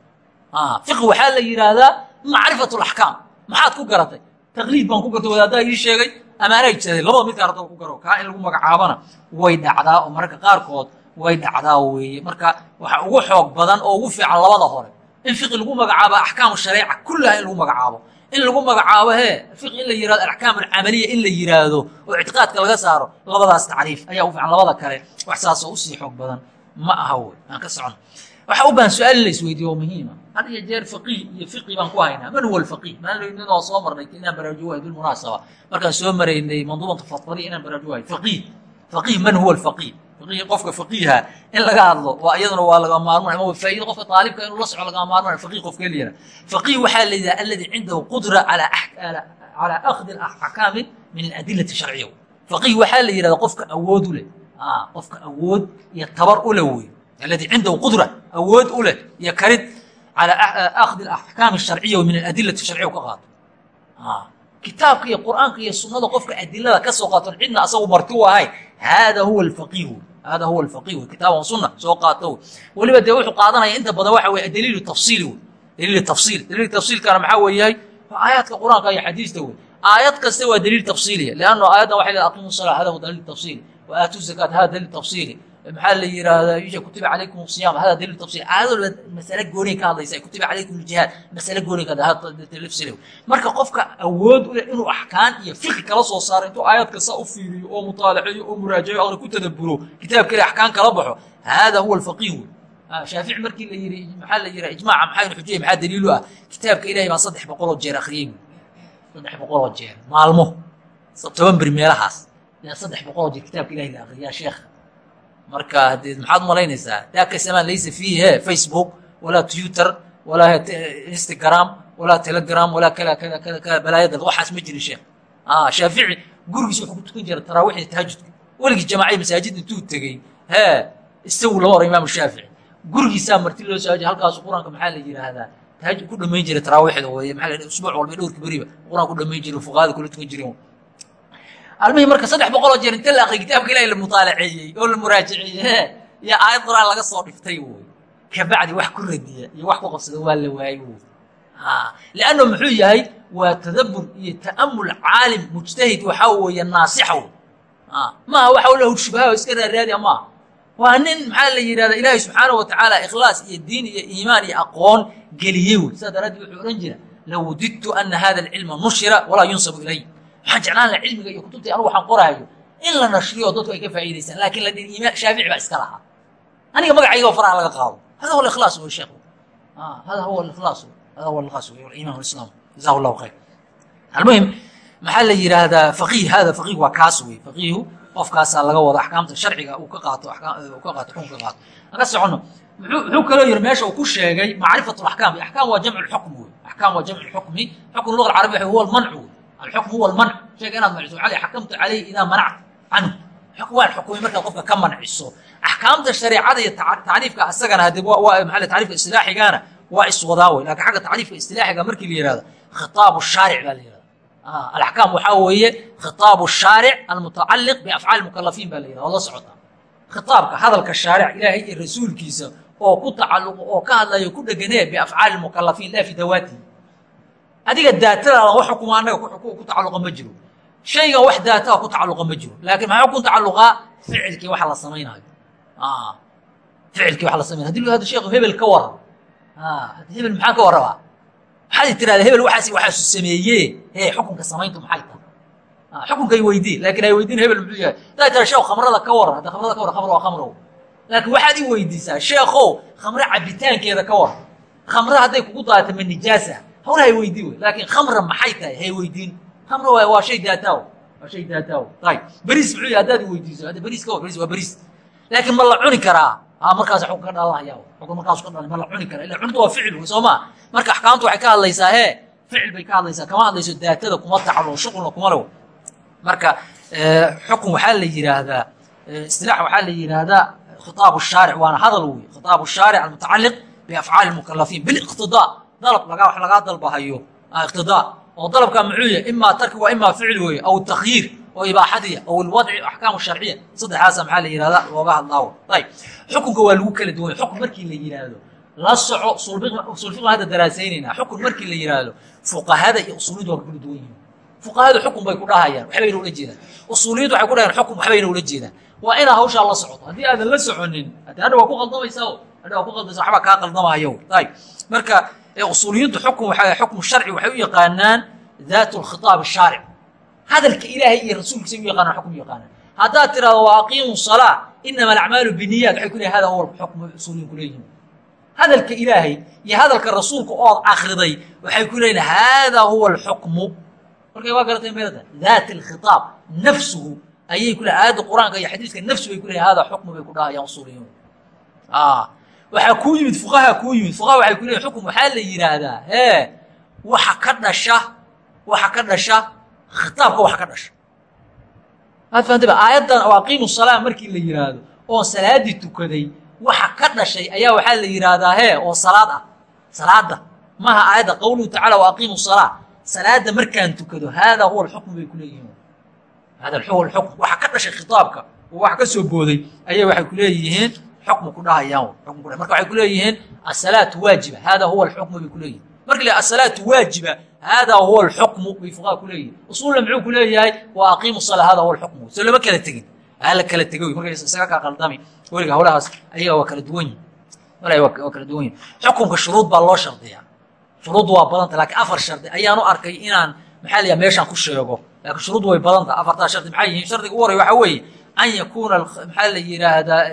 Fiqi waxaa la yidhaahdaa macrifatu alaxkaam maxaad ku garatay? Taqliid baan ku gartay wadaaddaa ii sheegay. Ama anaa ijtihaaday labada midkaa rabtaba ku garo. Kaa in lagu magacaabana way dhacdaa oo mararka qaarkood way dhacdaa weeye. Marka waxa ugu xoog badan oo ugu fiican labada hore in fiqi lagu magacaabo axkaamu shareeca kullaha in lagu magacaabo in lagu magacaabo he fiqi in la yiraahdo alaxkaam alcamaliya in la yiraahdo oo ictiqaadka laga saaro labadaas tacriif ayaa u fiican labada kale wax saas oo u sii xoog badan ma aha wey aan ka socono waxa u baahan su'aal la isweydiyo oo muhiima had iyo jeer faqiih iyo fiqi baan ku haynaa. Man huwa alfaqiih? Maalin waa soo marnay inaan baraajo wahay bilmunaasaba markaan soo maraynay manduumata fatariya inaan baraajo wahay faqiih faqiih man huwa alfaqiih? Faqiih qofka faqiiha in laga hadlo waa iyaduna waa laga maarmaan. Ama faa'iido qofka taalibka inuu la soco laga maarmaan. Faqiih qofka yihahda faqiih waxaa la yidhaha alladii cindahu qudra ala ala akhdi alaxkaami min aladillati sharciya. Faqiih waxaa la yidhahda qofka awood u leh. Qofka awood iyo tabar u leh wey alladii cindahu qudra awood u leh iyo karid ala akhdi alaxkaami asharciya min aladillati sharciya ka qaato. Kitaabka iyo qur'aanka iyo sunnada qofka adilada ka soo qaaton cidna asagu marti u ahayn hada huwa alfaqiihu hada huwa alfaqiihu kitaab wa sunna soo qaato weliba dee wuxuu qaadanaya inta badan waxa weye daliilu tafsiili wey daliil tafsiil daliil tafsiilkana maxaa weeyahay aayaadka qur'aanka iyo xadiista wey aayad kasta waa daliil tafsiiliya leanno aayaddan waxay leedahay aqimu salaa hada huwa daliil tafsiili wa aatu zakaat hada daliil tafsiili maxaa la yidhaahdaa yusha kutiba calaykum siyaam. Hada daliil tafsiil aayadoo masale gooniy ka hadlaysa kutiba calaykum aljihaad masale gooniy ka hadlaysa marka qofka awood u leh inuu axkaan iyo fiqi kala soo saaro intuu aayad kasta u fiiriyo oo mutaalaceeyo oo muraajayo aqri ku tadaburo kitaabka ile axkaan kala baxo hada huwa alfaqiih. Wey shaafici markii la yidhi maxaa la yidhaha ijmaaca maxaa xujaya maxaa daliilu ah? Kitaabka ilahay baan saddex boqoloo jeer akhriyey saddex boqoloo jeer. Maalmo. Toban beri meelahaas. Yaa saddex boqoloo jeer kitaabka ilahay la akriyaa sheekha marka hadee maxaad malaynaysaa daaka samaan laysa fiihi he facebook walaa twitter walaa instagram walaa telegram walaa kada kada kada kada balaayadad waxaas ma jirin sheekh. Shaafici gurigiisa wuxuu ku tukan jira taraawiixda tahajudka weligii jamacya masaajid intuu tegey hee isagu lama horo imaamu shaafici. Gurigiisaa marti loo soo halkaasu qur'aanka maxaa la yidhaahdaa? Tahajud ku dhamayn jiray taraawiixda weye maxaa la usbuuc walba dhowrka beriba qur'aan ku dhamayn jiray fuqaada kula tukan jiren almihii marka saddex boqoloo jeer inta la akriy kitaabka ilahi la mutaalaceeyey oo la muraajaceeyey he iyo aayad qur'aan laga soo dhiftay woy. Kabacdi wax ku radiya iyo wax ku qabsada waa la waayey woy. Lianno muxuu yahay waa tadabur iyo ta'amul caalim mujtahid waxaa weeye naasixa wey maaha waxa lahu shubhaha iska raaraadiya maaha waa nin maxaa la yidhahda ilaahay subxaanahu wa ikhlaas iyo diin iyo iimaan iyo aqoon geliyey wey sidaa daraaddeed wuxuu odhan jira lawdidtu ana hada alcilma nushira walaa yunsabu ilay waxaan jeclaan laha cilmiga iyo kutubtii anigu waxaan qoraayo in la nashriyo dadku ay ka faa'idaystaan laakiin la dhihin imaam shaafici baa iska lahaa aniga magacayga faraha laga qaado hada huwa ikhlaas wey sheekh hada huwa ikhlaas hada huwa ikhlaas wey iman islam jazahu llahu khayr almuhim maxaa la yidhaahdaa faqiih hada faqiih waa kaas wey faqiihu qofkaasaa laga wado axkaamta sharciga uu ka qaato uu ka qaato xukun ka qaato aan ka socono muxuu kaloo yiri meesha uu ku sheegay macrifat axkaam axkaam waa jamc xukm wey axkaam waa jamc xukmi xukm luga alcarabiya huwa almancu wey alxukm huwa almanc shayga inaad manciso cali xakamtu calayhi idaa manacta canhu xukm waan xukumay markaad qofka ka manciso axkaamta shareecada iyo tacriifka asagana haddii waa maxaa tacriifka istilaaxigana waa iswadaa wey laakiin xagga tacriifka istilaaxiga markii la yihahdo khitaabu shaaric baa la yihahda alaxkaam waxaa weeye khitaabu shaaric almutacaliq biafcaali mukalafiin baa la yihahda waad la socotaa khitaabka hadalka shaaric ilaahay iyo rasuulkiisa oo ku tacaluqo oo ka hadlayo ku dheganee biafcaali mukalafiin laa fi dawaatihi adiga daatadaada wax xukuma annaga ku tacaluqa ma jiro. Shaygan wax daataa ku tacaluqa ma jiro. Laakiin maxaa ku tacaluqaa ficilkii waxa la samaynaayo ficilkii waxa la samaynay hadi hada sheekhu hebel ka waran. Hebel maxaa ka warrabaa maxaad tirahda hebel waxaas waxaasu sameeye he xukunka samayntu maxay tahay xukunkay weydii laakiin ay weydiin hebel muxuu yahay. Hadaa tira sheekh khamrada ka waran. Hadda khamrada ka waran khamr waa khamrow laakiin waxaad i weydiisaa sheekhow khamre cabitaankeeda ka waran. Khamre hadday kugu daata ma nijaasa hawla hay weydii wey laakiin khamra maxay tahay hay weydiin khamra waa shay daataaw waa shay daataaw ayib beriis muxuu haddaad weydiiso hadda beriis ka war beriis waa beriis laakiin ma la cuni karaa a markaas xukun ka dhalahaya xukun markaas ka dhalay ma la cuni kara illa cuntu waa ficil wey soo maa marka axkaamtu waxay ka hadlaysaa hee ficil bay ka hadlaysaa kama hadlayso daatada kuma tacalo shuqulna kuma lew marka xukun waxaa la yidhaahdaa istilaax waxaa la yidhaahdaa khitaabu shaaric waana hadal wey khitaabu shaaric almutacaliq biafcaali mukalafiin biliqtidaa dalab laga wax lagaa dalbahayo iqtidaa oo dalabkaa yahay imaa tarki waa imaa ficil weeye aw takhyiir oo ibaaxadiya aw alwadci axkaam sharciya saddexdaasa maxaa la yihahdaa looga hadlaawo. Ayib xukunka waa lagu kala duwanya xukun markii la yidhaahdo la soco usulfiqa hadda daraasaynayna xukun markii la yidhaahdo fuqahada iyo usuuliyadu waa ka kala duwan yihiin fuqahadu xukun bay ku dhahayaan waxbayna ula jeedaan usuuliyadu waxay ku dhahayaan xukun waxbayna ula jeedaan waa inaa hawshaa la socoto haddii aadan la soconin hadda waa ku qaldamaysaa hadha waa ku qaldaysa waxbaa kaa qaldamahayo ayib marka usuuliyiintu xukmu sharci waxay u yaqaanaan daat lkhitaab shaaric hadalka ilaahay iyo rasuulkiisa u yaqaanaan xukm u yaqaanaan. Haddaad tirahdo waa aqiimu salaa inama alacmaalu biniyat waxay ku leeyahay hada huwa xukmu usuuliyin ku leeyihiin hadalka ilaahay iyo hadalka rasuulka ood akriday waxay ku leeyihiin hada huwa alxukmu. Markay waa garatay meelada daat alkhitaab nafsuhu ayay ku leehay aayadda qur'aanka iyo xadiiska nafsu bay ku leeyahay hada xukmu bay ku dhahayaan usuuliyiin waxaa kuu yimid fuqaha kuu yimid fuqaha waxay ku leeyihiin xukun waxaa la yidhaahdaa hee waxa ka dhasha waxa ka dhasha khitaabka waxa ka dhasha. Maad fahamtaba aayaddan oo aqiimu salaa markii la yidhaahdo oo salaaddii tukaday waxa ka dhashay ayaa waxaa la yidhaahdaa hee oo salaad ah salaada maha aayadda qowluhu tacala wa aqiimu salaa. Salaada markaan tukado haadaa huwa alxukm bay ku hada huwa alxukm waxa ka dhashay khitaabka oo wax ka soo booday ayay waxay ku leeyihiin xukmu ku dhahayaan xukm ku marka waxay ku leeyihiin asalaatu waajiba hada huwa alxukmu bay ku leeyihiin marka la asalaatu waajiba hada huwa alxukmu bay fuqaha ku leeyihiin usuulna muxuu ku leeyahay wa aqiimu salaa hada huwa alxukmu soo lama kala tegin aa la kala tegay marka isaga kaa qaldami weliga hawlahaas ayaga waa kala duwan yihiin walahi waa kala duwan yihiin xukunka shuruud baa loo shardiyaa shuruuddu waa badanta lakiin afar shardi ayaan u arkay inaan maxaa la meeshaan ku sheego laakiin shuruuddu way badanta afartaa shardi maxay yihiin shardiga ugu horey waxaa weeye an yakuna maxaa la yidhaahdaa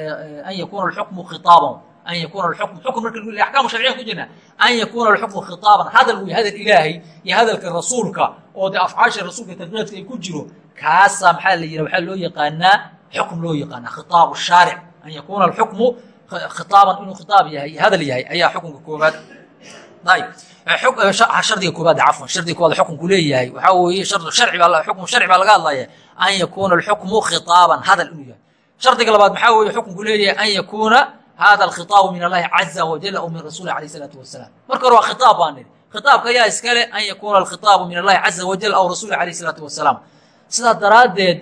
an yakuna alxukmu khitaaban an yakuna alxukm xukm marka lagu axkaamu sharciyan ku jirna an yakuna alxukmu khitaaban hadal wey hadal ilaahay iyo hadalka rasuulka oo dee afcaasha rasuulka tafriidka ay ku jiro kaasaa maxaa la yidhaha waxaa loo yaqaanaa xukm loo yaqaanaa khitaabu shaaric an yakuna alxukmu khitaaban inuu khitaab yahay hadal yahay ayaa xukunka koobaad ayb shardiga koobaad cafwan shardiga koobaad xukunku leeyahay. Waxaa weeye sharci baa xukmu sharci baa laga hadlaya an yakuna alxukmu khitaaban hadal inuu yahay. Shardiga labaad maxaa weeye xukunku leeyahay an yakuuna hada alkhitaabu min allahi caza wajal aw min rasuuli alayh isalaatu wasalaam marka hore waa khitaab baa nidhi. Khitaabka ayaa iskale an yakuuna alkhitaabu min allahi caza wajal aw rasuuli alayh isalaatu wasalaam sidaa daraaddeed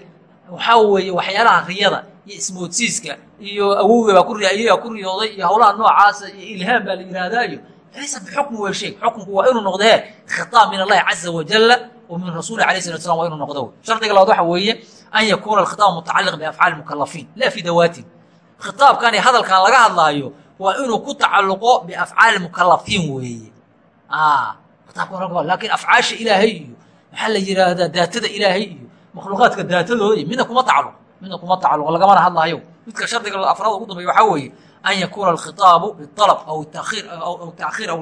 waxaa weeye waxyaalaha riyada iyo ismoodsiiska iyo awowga baa ku riyooday iyo howlaha noocaasa iyo ilhaam baa la yidhaahdaayo laysa bixukmi wey sheeg xukunku waa inuu noqdo he khitaab min allahi caza wajala wa min rasuuli alayh salat slam waa inuu noqdo wey shardiga labaad waxa weeye an yakuuna alkhitaab mutacaliq biafcaali mukalafiin la fi dawaatin khitaabkan iyo hadalkan laga hadlaayo waa inuu ku tacalluqo biafcaali mukalafiin weeye laakiin afcaasha ilaahay iyo maxaa la yidhaahdaa daatada ilaahay iyo makhluuqaadka daatadooda iyo midna kuma tacalluq midna kuma tacalluq lagamana hadlaayo midka shardiga afraad ugu dambeya waxaa weeye an yakuuna alkhitaabu bialab aw takhir aw takhir aw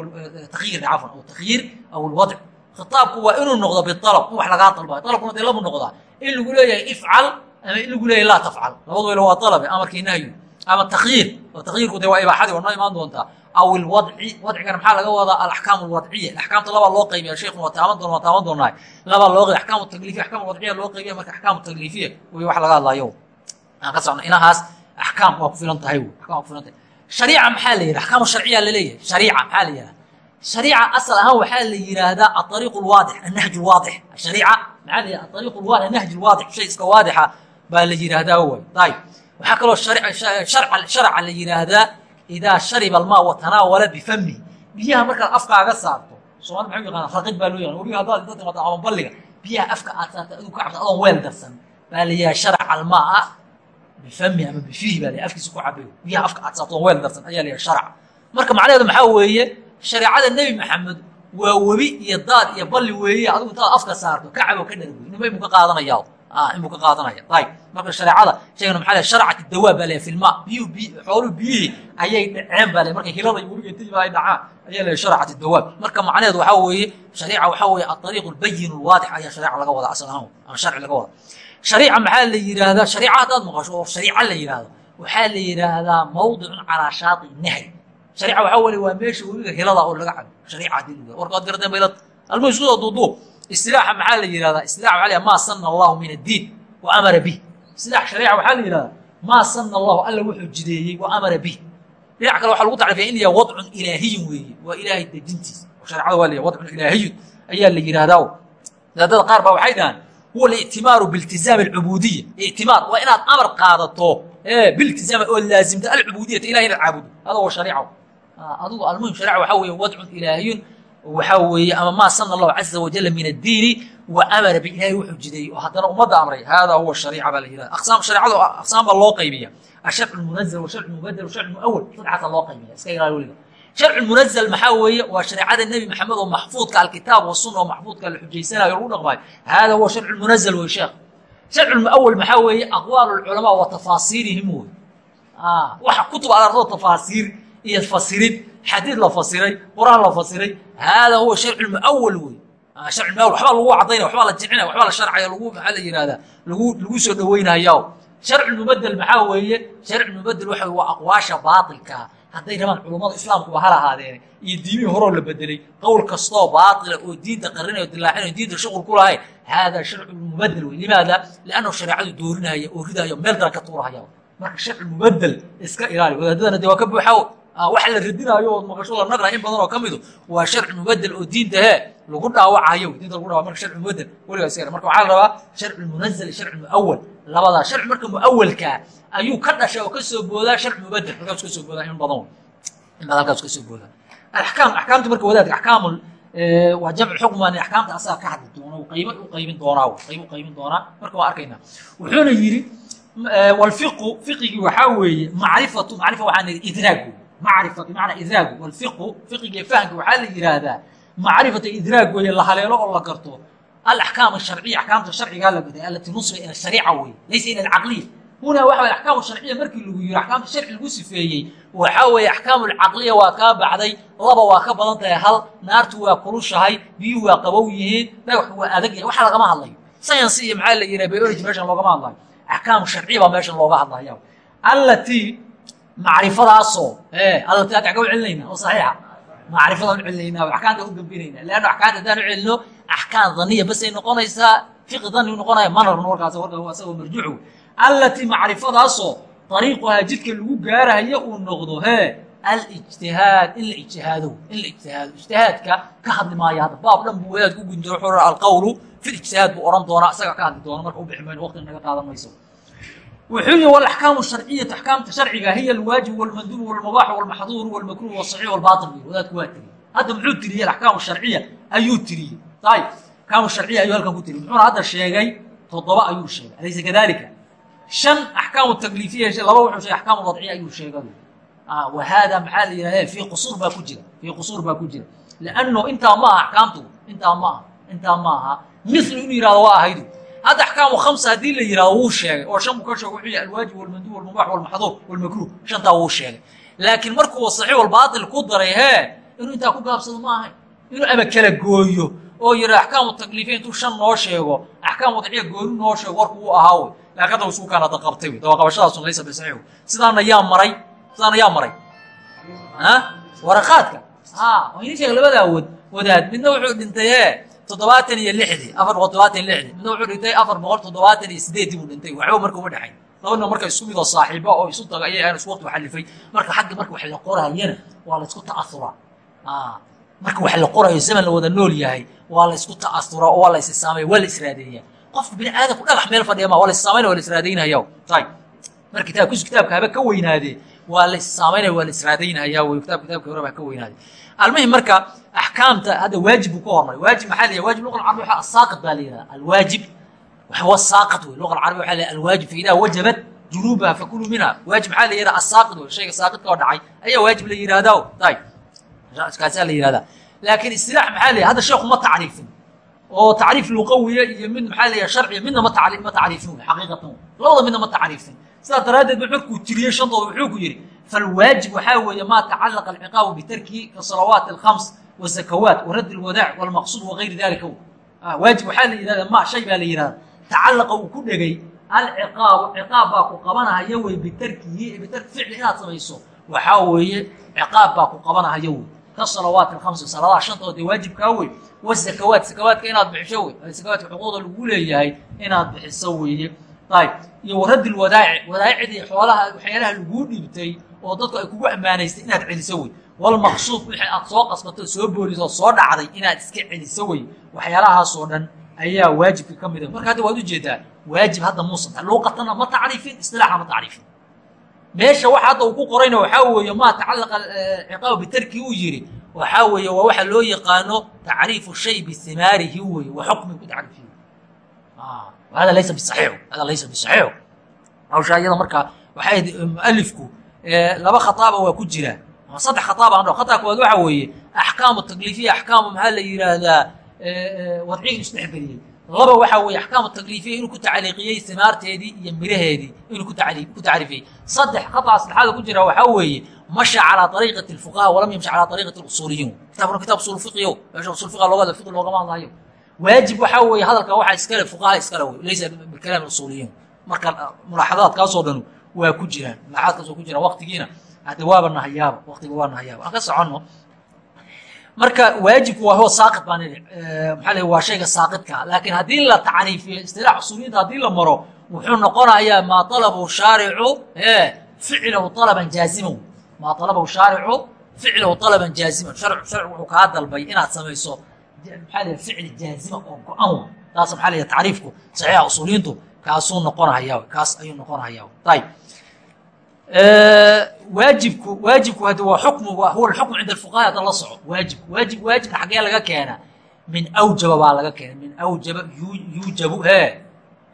takhyiir cafwan aw takhyiir aw alwadc khitaabku waa inuu noqdo bialab wax lagaa dalbayo dalabkuna dee labu noqdaa in lagu leeyahay ifcal ama in lagu leeyahay laa tafcal labadu wayla waa dalabe amarkii nahyu ama takhyiir oo takhyiirku dee waa ibaaxadii waa noo imaan doontaa aw ilwadci wadcigana maxaa laga wadaa alaxkaam alwadciya axkaamta labaa loo qaybiya sheekhu waa taaban doona waa taaban doonaa labaa loo qaybiya axkaam taglifiya axkaam alwadciya loo qaybiya marka axkaam taglifiya wey wax laga hadlayo aan ka socno inahaas axkaam waa ku filan tahay axkaam waa ku filan tahay. Shariica maxaa la yidhaha? Axkaamu sharciya la leeyahay shariica maxaa la yidhaha? Shariica asal ahaan waxaa la yidhaahdaa aariiq lwaadix annahj lwaadix shariica maxaa la yidhaha? Aariiq lwaadix annahj lwaadix shay iska waadixa baa la yidhaahdaa way ayib waxaa kaloo sharca la yidhaahdaa idaa shariba almaa watanaawala bifami biyaha markaad afkaaga saarto soomali maxay u yaqaana raqib baa loo yaqana weliba haddaad inta timaado ama balliga biyaha afka aad saarto adigu ka cabta adoon weel darsan baa la yidhaha sharaca almaa bifami ama bifihi baa la afkiisa ku cabayo biyaha afka oon weel darsan ayaa la sharc marka macnaheedu maxaa weeye shareecada nebi maxamed waa webi iyo daad iyo balli weeye adigu intaad afka saarto ka cabo ka dhargoy nima inbuu ka qaadanaya inbuu ka qaadanaya ayib marka shareecada sheegana maxaa leeyahay sharcat dawaab baa leeyahay filma biyuhu biy xooluhu biyihii ayay dhaceen baa leeyahay markay hilada iyo webiga inta ay dhacaan ayaa leeyahay sharcat dawaab marka macnaheedu waxaa weeye shariica waxaa weeye aariiq albayin alwaadix ayaa shariica laga wada asal ahaan ama sharci laga wada shariica maxaa la yidhaahdaa shariica haddaad maqasho oo shariica la yidhaahdo waxaa la yidhaahdaa mawdicun calaa shaati nahri shariica waxaa weye waa meesha webiga hilada oo laga cabo. Shariica haddii warka waad garadeen baylad almuhi isku soo duuduub. Istilaaxa maxaa la yidhahdaa istilaxa waxa la maa sana allahu min addiin wa amara bih istilax shariica waxaa la yidhahdaa maa sana allahu alla wuxuu jideeyey wa amara bih dhinac kale waxa lagu tacrifiya in yahay wadcun ilaahiyun weeye waa ilaahay dejintiisa shareecada waa la yahay wadcun ilaahiyun ayaa la yidhahdaa daadada qaar baa waxay dhahaan huwa alictimaaru biiltizaami alcubuudiya ictimaar waa inaad amar qaadato biltizaama oo laazimta alcubudiyata ilahay inaad caabudo hada wa shariica adigu almuhim shariica waxaa weeye wadcun ilaahiyun waxaa weeye ama maa sana allahu caza wajala min addiini wa amara bi ilahay wuxuu jideeyey oo haddana ummadda amray hada huwa shariica baa la yihahda aqsaam shareecada aqsaam baa loo qaybiya asharcu lmunazal washarcu mubadel washarcu muawal sadexaasa loo qaybiya iska ilaali weliga sharcu munazal maxaa weeye? Waa shareecada nebi maxamed oo maxfuudka alkitaab wasunna oo maxfuudka la xujaysanayo lagu dhaqmaayo hada huwa sharcu munazal wey sheekh. Sharcu muawal maxaa weeye? Aqwaal lculamaa wa tafaasiirihim wey waxa kutub aad tafaasiir iyo fasirid xadiid la fasiray quraan la fasiray hada huwa sharcu muawal wey sharcu muawal waxbaa lagu cadaynaya waxbaa la jicinaya waxbaa la sharcaya lagu maxaa la yihahdaa lagu lagu soo dhaweynaya sharcu mubadel maxaa weeye? Sharcu mubadel waxa waa aqwaasha baatilkaa hadday rabaan culummada islaamkuba ha lahaadeen iyo diimihii horoo la bedelay qowl kastoo baatila oo diinta qarinayo dilaacinayo diinta shuqul ku lahayn hada sharcu mubadel wey limaada? Liannahu shareecadu doorinaya oo ridayo meel daran ka tuurahaya. Marka sharcu mubadel iska ilaali wadaadadana dee waa ka buuxa waxa la radinaayo oo maqasho la naqlaya in badan oo ka midu waa sharci mubadel oo diinta hee lagu dhaawacayo diinta lagu dhawac marka sharci mubadel weligaa iska marka waxaa la rabaa sharci munazal sharci muawal labadaa sharci marka muawalkaa ayuu ka dhashay oo ka soo boodaa sharci mubadel halkaas ka soo boodaa in badan. In badan halkaas ka soo boodaa. Alaxkaam axkaamta marka wadaadka axkaamul waa jamcu xukm waan axkaamta asaga ka hadli doona qaybo u qaybin doonaa qaybo u qaybin doonaa. Marka waa arkaynaa wuxuuna yidhi walfiqu fiqigii waxaa weeye macrifatu macrifa waxaan idhi idraag macrifa bimacnaa idraag walfiqu fiqiga fahamka waxaa la yidhaahdaa macrifata idraag weeye la haleelo oo la garto. Alaxkaam asharciya axkaamta sharcigaa la gaday alati nusba ila shariica weeye laysa ila alcaqliya. Hunaa waxa weye axkaamu sharciya markii lagu yiri axkaamta sharci lagu sifeeyey waxaa weeye axkaamu alcaqliya waa kaa baxday laba waa ka badan tahay hal naartu waa kulushahay biyuhu waa qabow yihiin dhagaxu waa adag yahay waxa lagama hadlayo. Science iyo maxaa la yidhaha biology meeshan loogama hadlayo axkaamu sharciya baa meeshan looga hadlaya allatii macrifadaasoo xagga u celinayna oo saxiixa. Macrifadaan u celinaynaa axkaamta u gambinayna leanna axkaamta haddaan u celino axkaam dhaniya basay noqonaysaa fiqi dhani u noqonaya mana rabno warkaas warka waa isagoo marjuuc allatii macrifadaasoo dariiquhaa jidka lagu gaarayo uu noqdo hee alijtihaad in la ijtihaado in la ijtihaado. Ijtihaadka ka hadli maayo hadda baab dhan buu wadaad ku gundo wuxuu raa alqawlu fi lijtihaad buu oran doonaa isaga ka hadli doona marka u bixi mayno waqtina naga qaadan mayso wuxuu yihi walaxkaamu sharciyatu axkaamta sharciga hiya alwaajib walmanduub walmubaax walmaxduur walmakruh walsaxiix walbaatil. Wey wadaadku waa tegey hadda muxuu tiriyey axkaamu sharciya? Ayuu tiriyey ayib axkaamu sharciya ayuu halkan ku tiriyey muxuuna hadda sheegay toddoba ayuu sheegay. Alaysa kadalika shan axkaamu takliifiya laba wuxuu sheegay axkaamu wadciya ayuu sheegay. Wa hada maxaa la yidhahda fii qusuur baa ku jira. Fii qusuur baa ku jira. Lianno intaa ma aha axkaamtu ma aha ma aha. Milu inuu waa ahaydu hadda axkaamu khamsa haddii la yihahdo wuu sheegay oo shan buu ka sheego wuxuu yahay alwaajib walmanduub walmubax walmaxduur walmakruh shantaa wuu sheegay. Laakiin markuu saxiix walbaatil ku daray hee inuu intaa ku gaabsado ma ahay. Inuu ama kala gooyo oo yidha axkaamu takliifiya intuu shan noo sheego axkaam wadciya gooni noo sheego warku uu ahaa wey. Laakiin hadda isuu kaan hadda qabtay wey. Dabaqabashadaasun laysa bisaxiix sidaana yaa maray sidaana yaa maray. Waraqaadka? Waa ini sheega labadaa wad wadaad. Midna wuxuu dhintay ee toddobaatan iyo lixdii afar boqol toddobaatan iyo lixdii. Midna wuxuu dhintay afar boqol toddobaatan iyo sideeddii buu dhintay. Waxba marka uma dhexay labadna marka isku mid oo saaxiiba oo isu taga ayay ahayn isku waqti xalifay marka xagga marka wax la qorayana waa la isku ta'asuraa marka wax la qorayo zaman la wada nool yahay waa la isku ta'asuraa oo waa la isisaamaya waa la israadeeya qofka bini aadamku dhagax meel fadhiya ma waa la isisaamayna waa la israadeynaya ayib marka kitaabkiisu kitaabka haba ka weynaadee waa la issaamaynaya waa la israadaynaya wey kitab kitabki hore baa ka weynaaday almuhim marka axkaamta hadda waajib buu ka hormaray. Waajib maxaa la yihah wajib luqa alcarabi waxa asaaqid baa la yihahda alwaajib huwa saaqid wey luqa alcarabi waxa la yihah alwaajib fa idaa wajabat junuubaha fakuluu minha waajib maxaa la yihahda asaaqid wey shayga saaqidka oo dhacay ayaa waajib la yihahdaa ayib kaasaa la yihahdaa laakiin istilaax maxaa la yihah hadda sheekhu ma tacriifin. Oo tacriif luqawiya iyo mid maxaa la yihah sharciya midna ma ma tacriifin wey xaqiiqatan labada midna ma tacriifin. Sidaa daraaddeed markuu tiriyey shantooda wuxuu ku yidhi falwaajib waxaa weeye maa tacalaqa alciqaabu bitarkihi kasalawaat alkhams wasakawaat warad alwadaac walmaqsuud wagayri dalika waajib waxaa la yidhahda ma shay baa la yidhahda tacalaqa uu ku dhegay alciqaabu ciqaab baa ku qabanahaya wey bitarkihi bitarki ficli inaad samayso waxaa weeye ciqaab baa ku qabanahaya wey kasalawaat alkhamsi salaadaha shantooda dee waajibkaa wey wasakawaat sakawaadka inaad bixiso wey sakawaadka xuquuqda lagu leeyahay inaad bixiso weeye ayb iyo warad lwadaaci wadaacdii xoolaha waxyaalaha laguu dhibtay oo dadku ay kugu ammaanaystay inaad celiso wey walmaqsuud wixii aad soo qasbato soo booliso soo dhacday inaad iska celiso wey waxyaalahaasoo dhan ayaa waajibka ka mida marka hadda waad u jeedaa waajib hadda muusan luuqatana ma tacriifin istilaaxa ma tacriifin. Meesha waxa hadda uu ku qorayna waxaa weeye maa tacalaqa ciqaab bitarki uu yidhi waxaa weeye waa waxa loo yaqaano tacriifu shay bihimaarihi weye wa xukmin ku tacriifiyo hada laysa bisaxiix hada laysa bisaxiix hawshaa iyada waxay mualifku laba khataaba waa ku jira. Ama saddex khataaba aan dhaho khataa koowaad waxa weeye axkaamu takliifiya axkaamu maxaa la yidhaahdaa wadciga isdhexgeliyey laba waxaa weeye axkaamu takliifiya inuu ku tacliiqiyey simaarteedii iyo miraheedii inuu ku tacriifiyey saddex khataa saddexaada ku jira waxaa weeye masha calaa ariiqati alfuqaha walam yamshi calaa ariiqati alusuuliyiin kitabkuna kitab usul meesha usul looga fiqi loogama hadlayo waajib waxaa weeye hadalka waxaa iskale fuqaha iskale wey laysa bikalaam usuuliyiin. Marka mulaaxadaadkaasoo dhan waa ku jiraan mulaaxadaadkaasoo ku jiraan waqtigiina. Hadde waaba nahayaaba waqtiga waa nahayaaba aan ka soconno marka waajibku waa huwa saaqid baan idhi. Maxaa la waa shayga saaqidka laakiin haddii la tacriifiyo istilaax usuuliyiinta haddii la maro wuxuu noqonayaa maa talabahu shaaricu e ficlahu talaban jaaziman maa talabahu shaaricu ficlahu talaban jaaziman sharcu sharcigu wuxuu kaa dalbay inaad samayso maxaa la ficli jaazima oo go-an taas maxaa la tacriifku saxiixa usuuliyiintu kaasuu noqonahaya kaas ayuu noqonahaya ayib waajibku waajibku haddi waa xukmu huwa alxukmu cinda alfuqaha hadda la soco. Waajibku waajib waajibka xaggee laga keena min awjaba baa laga keena min awjaba yuujabu he.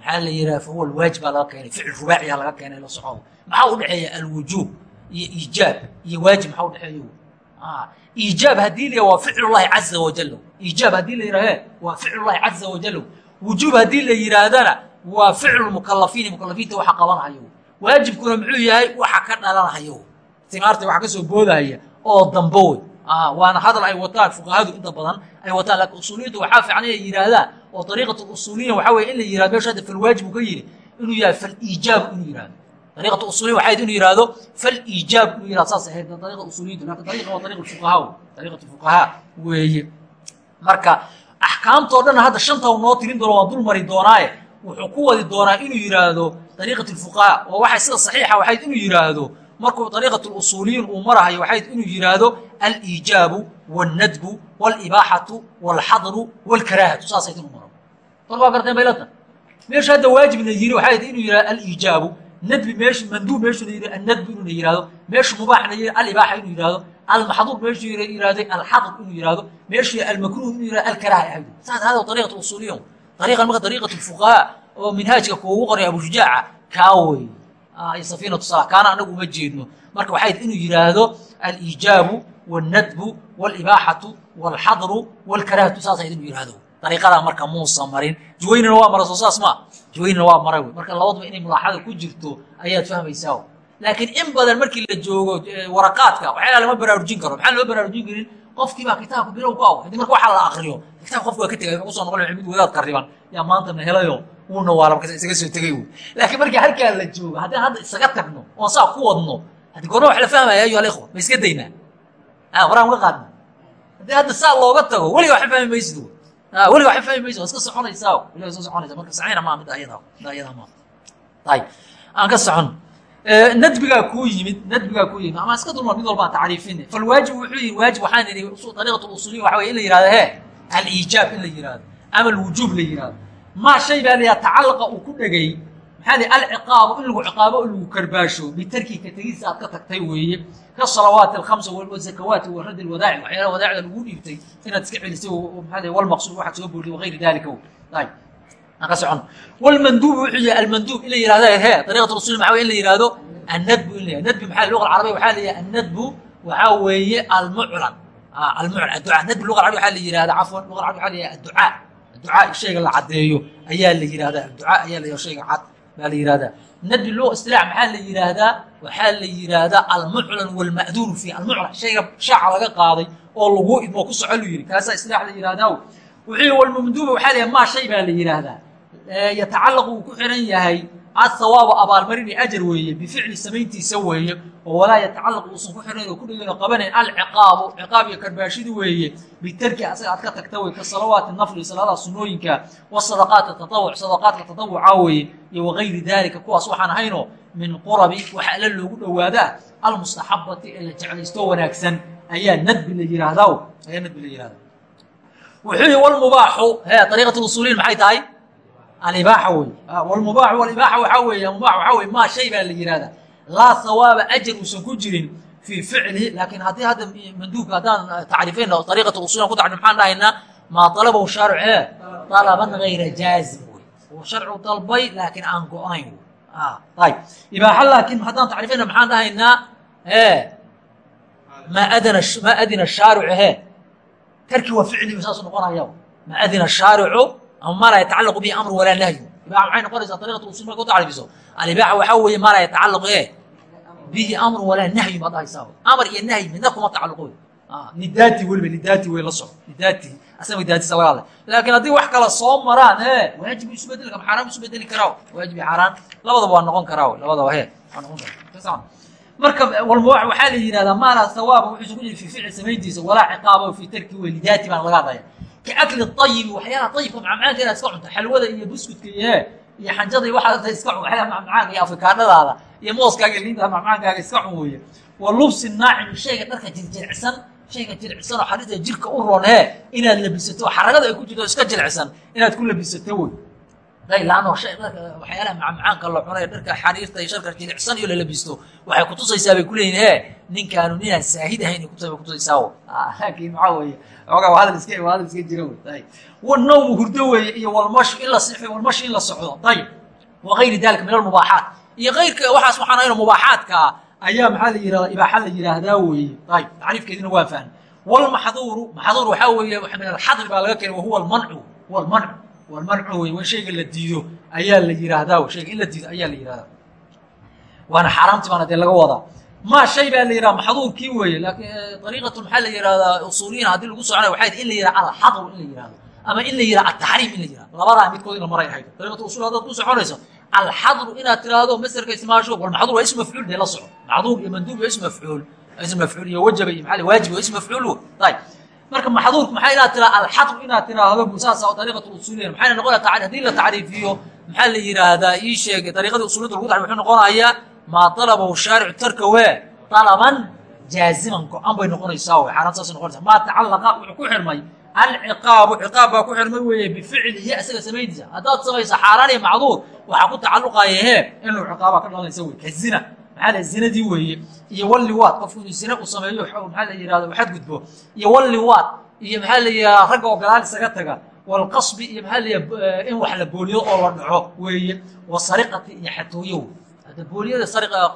Maxaa la yidhaha fahuwa alwaajib baa laga keenay ficil rubaaciyaa laga keenay la soco. Maxaa u dhexeeya? Alwujuub iyo iijaab iyo waajib maxaa udhexeeya iijaab haddii la waa ficlullahi caza wajal iijaab haddii la yidhah he waa ficlullahi caza wajal wujuub haddii la yidhaahdana waa ficlu mukalafiin mukalafiinta waxa qabanhayo waajibkuna muxuu yahay waxa ka dhalanhayo timaarta waxa ka soo boodahaya oo dambo wey waana hadal ay wataan fuqahadu inta badan ay wataan laakiin usuuliyintu waxaa fiican inay yidhaahdaan oo ariiqat usuuliya waxa weye in la yiraahdo meesha hadda falwaajib uu ka yidhi inuu yahay faliijaabu inuu yihahdo ariiqat usuliya waxay inuu yihahdo faliijaab inuu yihahdo saas ahayd ariiqa usuuliyintu laakiin ariiqa waa ariiqa fuqahaa ariiqat fuqahaa weeye. Marka axkaamtoo dhan hadda shanta noo tirin doono waan dul mari doonaaye. Wuxuu ku wadi doonaa inuu yidhaahdo ariiqat fuqahaa oo waxay sida saxiixa waxayd inuu yidhaahdo markuu ariiqat usuuliyiin uu marahayo waxayd inuu yidhaahdo aliijaabu wاlnadbu wاlibaaxatu wاlxadru wاlkaraahatu saasay inuu maro marka waa garteen baylata meesha hadda waajib la yiri waxayd inuu yidhahdo aliijaabu nadbi meeshu manduub meeshu la yidhahdo annadbu inuu yihahdo meeshu mubaaxna yidhi alibaaxa inuu yihahdo almaxduur meeshu yihahday alxadr inuu yihahdo meeshu almakruh inuu yihahdo alkaraaha ahdo saas hada ariiqat usuuliya ariiqan marka ariiqat fuqahaa oo minhaajka kuugu qoray abushujaaca kaa wey iyo safiinatu sala kaana anagu uma jeedno marka waxay inuu yidhaahdo aliijaabu wاlnadbu wاlibaaxatu wاlxadru wاlkarahatu saasa inuu yihahdo ariiqadaa marka muusa marin juwaynina waa mara soo saas ma juwaynina waa maray wey marka labaduba inay mulaaxada ku jirto ayaad fahmaysaa laakiin in badan markii la joogo waraqaadka waxyaala lama baraarujin karo maxaa loo baraarujin karin qofkii baa kitaabka bilow ku aw hadii marka waxaa la akriyo kitaabka qofka waa ka tegay usoo noqon mid wadaad qariban yaa maanta na helayo Wuuna waala markaas isaga soo tegay wey laakiin markii halkaa la joogo haddii hadda isaga tagno oon saa ku wadno haddii goorma wax la fahmaya ayuha alikhwa ma iska daynaa a qoraan uga qaadna haddii hadda saa looga tago weliga wax fahmi maysid weliga wax fahmi maysid waa iska soconaysaa weliga iska soconaysa. Marka saxiina maa mid ayada ayada maa ayib aan ka socon. Nadbigaa kuu yimid nadbigaa kuu yimid. Ama iska dulmar mid walba aan tacriifine falwaajib wuxuu yihi waajib waxaan idhi ariiqat usuliya waxa wey in la yihahdo he aliijaab in la yihahdo ama alwujuub la yihahdo maa shay baa layaha tacallaqa uu ku dhegay. Maxaa li alciqaabu in lagu ciqaabo in lagu karbaasho. Bitarki ka tegiisa aad ka tagtay weeye. Ka salawaati alkhamsa wazakawaati wa raddi lwadaaci waxyaalaha wadaacda lagu dhiibtay inaad iska celisay maxaa walmaqsuud waxaad soo boortay wagayri dalika ayb aan ka socono walmanduub wuxuu yahay almanduub in la yihahdo he ariiqat rasul maxa wey in la yihahdo annadbu in la yihahdo nadbi maxaa luga alcarabiya waxaa la yihahda annadbu waxaa weeye almuclan almuclan adducaa. Nadbi luga alcarabiya waxaa la yihahda cafwan luga alcarabiya waxaa la yihahda adducaa adducaa shayga la caddeeyo ayaa la yihahdaa adducaa ayaa la shayga cad baa la yihahdaa nadbi luga istilaax maxaa la yihahdaa waxaa la yihahdaa almuclan walma'duuru fiih almuclan shayga shaaca laga qaaday oo lagu idmoo ku soco lu yidhi kaasaa istilaax la yihahdaa wuxuu yihi walmamduuba waxaa la maa shay baa la yihahdaa yatacallaqu uu ku xiran yahay athawaabu abaalmarin iyo ajar weeye bificli samayntiisa weeye oo walaa yatacallaqu uusan ku xirnayn oo ku dhegin oo qabanayn alciqaabu ciqaab iyo karbaashidi weeye. Bitarki asaga aad ka tagta wey ka salawaati nafli salaadaha sunooyinka wasadaqaati tatawuc sadaqaadka tatawuca weeye iyo wagayri dalika kuwaas waxaan ahaynoo min qurabi waxa alla loogu dhowaadaa almustaxabati ee la jeclaysto wanaagsan ayaa nadbi la yihahdaa ayaa nadbi la yihahda wuxuu yihi walmubaaxu he ariiqat usuuliyin maxay tahay alibaaxa wey wlmubaax walibaaxa waxaa weeye mubaax waxaa weye maa shay baa la yihahdaa laa hawaaba ajar uusan ku jirin fii ficlihi laakiin haddii hadda manduubka haddaan tacriifayna ariiqat usuuliyan ku tacriif maxaan dhahaynaa maa talabahu shaaric ee talaban gayra jaazim wey uu sharcigu dalbay laakiin aan go-nayn ayb ibaaxa laakiin haddaan tacriifayna maxaan dhahaynaa e maa adana maa adina shaaricu he tarki waa ficligu saasuu noqonaya maa adina shaaricu ama maa laa yatacalaqu bihi amru walaa nahyu ibaaxa maxay noqonaysaa ariiqat usul marka u tacriifiso alibaaxa waxaa weeye maa laa yatacalaqu e bihi amru walaa nahyu baad dhahaysaa amar iyo nahyi midna kuma tacalluqo lidaati weliba lidaati wey la soco lidaati asaga daatisa laga hadlay laakiin haddii wax kala soo maraan e waajib isu bedeli kara xaaraan isu bedeli karaa waajib iyo xaaraan labadaba waa noqon karaa labadaba he waa noqon karaa marka walmubaax waxaa la yihahdaa maalaa sawaaba wuxuusan ku jiri fi ficil samayntiisa walaa ciqaaba fi tarki wey lidaati baan laga hadlaya kaakli ayibi waxyaalaha ayibka macmacaanka inaad iska cunto xalwada iyo buskudka iyo iyo xanjada iyo waxaad iska cun waxyaalaha macmacaanka iyo afrikaanadaada iyo mooskaaga iyo liinta macmacaankaaga iska cun weeye wa lubsi naacimi shayga dharka jirjircsan shayga jiricsan oo xariirta jirka u roon he inaad labisato xaragada ay ku jirto iska jiricsan inaad ku labisato wey laano waxyaalaha macmacaanka la cunay dharka xariirta iyo sharka jiricsan iyo lalabisto waxay kutusaysaa bay kuleeyihin he ninkaanu ninaan saahid ahayn kutusaysaa laakiin maxaa weeye? Ogaa waa hadal iska hadal iska jira wey. Wanawmu hurdo weeye iyo walmashu in la sixo walmashu in la socdo. Ayib wa gayri dalika min almubaaxaat iyo kayrka waxaas waxaan ahayno mubaaxaadka ayaa maxaa la yihahda ibaaxa la yidhaahdaa weeye. Ayib tacriifkeedina waa fahmi walmaxduuru maxduur waxaa weeye min alxadri baa laga keenay wahuwa almancu huwa almancu walmancu wey wa shayga la diido ayaa la yihahdaa shayga in la diido ayaa la yihahdaa waana xaaraamti baana dee laga wadaa. Maa shay baa la yihahda maxduurkii weeye laakiin ariiqatu maxaa la yihahdaa usuuliyin haddii lagu soconay waxay in la yihahda alxadru in la yihahdo ama in la yihahda altaxriim in la yihahdo labadaa midkood in la maray ahayd. Ariiqatu usul haddaad ku soconayso alxadru inaad tiraahdo masderka ismaasho walmaxduur waa ism mafcuul dee la soco. Maxduur iyo manduub iyo ism mafcuul ism mafcuul iyo wajaba iyo maxaa waajib waa ism mafcuul. Ayib marka maxduurku maxaa inaad tiraa alxadru inaad tiraahdo saasa ariiqatu usuuliya maxayna noqonaya haddii la tacriifiyo maxaa la yidhaahdaa ii sheegay? Ariiqadii usuliyada lagu tacriif wuxuu noqonayaa maa talabahu shaaricu tarka wee talaban jaaziman go-an bay noqonaysaa wey xaaraan saasay noqonaysaa. Maa tacallaqa wuxuu ku xirmay. Alciqaabu ciqaab baa ku xirmay weeye bificlihi isaga samayntiisa haddaad samayso xaaraan iyo macduur waxaa ku tacalluqaya hee inuu ciqaabaa ka dhalanaysa wey ka zina maxaa la zinadii weeye iyo walliwaad qofku inuu zina uu sameeyo maxaa la yihahdo xadgudbo iyo walliwaad iyo maxaa la yidhahda ragga oo gadaal isaga taga. Walqasbi iyo maxaa la yidhaha in wax la booliyo oo la dhaco weeye. Wasariqati iyo xatooyo. Booliyada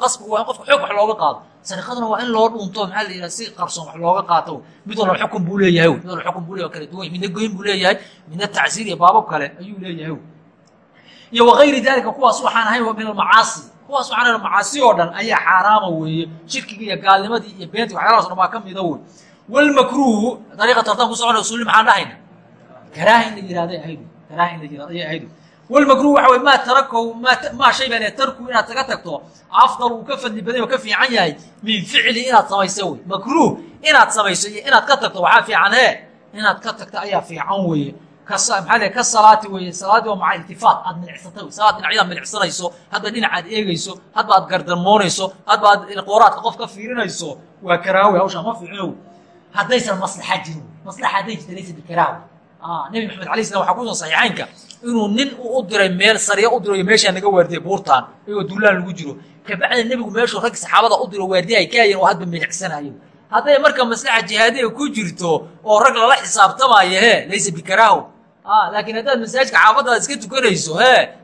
qasbigu waa in qofka xoog wax looga qaado sariqaduna waa in loo dhunto maxaa la yidhaha si qarsoon wax looga qaato. Mid walba xukun buu leeyahay mid walba xukun buu leeyahay kala duwan. Midna goyn buu leeyahay midna tacsiir iyo baabab kale ayuu leeyahay. Iyo wagayri dalika kuwaas waxaan ahayn min almacaasi kuwaas waxaan ahayn macaasi oo dhan ayaa xaaraama weeye shirkiga iyo gaalnimadii iyo beentii waxyaalahaas dhan baa ka mida wey walmakruuhu dariiqa tartan ku socona usuuli maxaan dhahayna karaaha in la yihahday ahayd karaaha in la yihahdo ayay ahayd walmakruuh waxa wey maa tarakow maa maa shay baan tarku inaad kaga tagto afdal uu ka fadli badan oo ka fiican yahay min ficli inaad samayso wey makruuh inaad samayso iyo inaad ka tagto waxaa fiican hee? Inaad ka tagto ayaa fiican weeye maxaa le ka salaati weeye salaadii oo maca iltifaat aad milicsatay wey salaad dhinacyadaad milicsanayso hadba dhinacaad eegayso hadba aad gardarmoonayso hadba aad qooraadka qof ka fiirinayso waa karaawe hawshaa ma fiicino haddaysan maslaxa jirin maslaxa hadday jirta laysa bikaraawe nebi maxamed alay slam waxaa kusugan saxiixaynka inuu nin uu u diray meel sariya u dirayo meeshaa naga waardiya buurtaan iyagoo duulaan lagu jiro. Kabacdi nebigu meeshuu raggi saxaabada u diro waardiya ay kaayeen oo hadba milicsanayo hadday marka maslaxa jihaadiya ku jirto oo rag lala xisaabtamaayo he laysa bikaraaho laakiin haddaad masaajidka xaafadaada iska tukanayso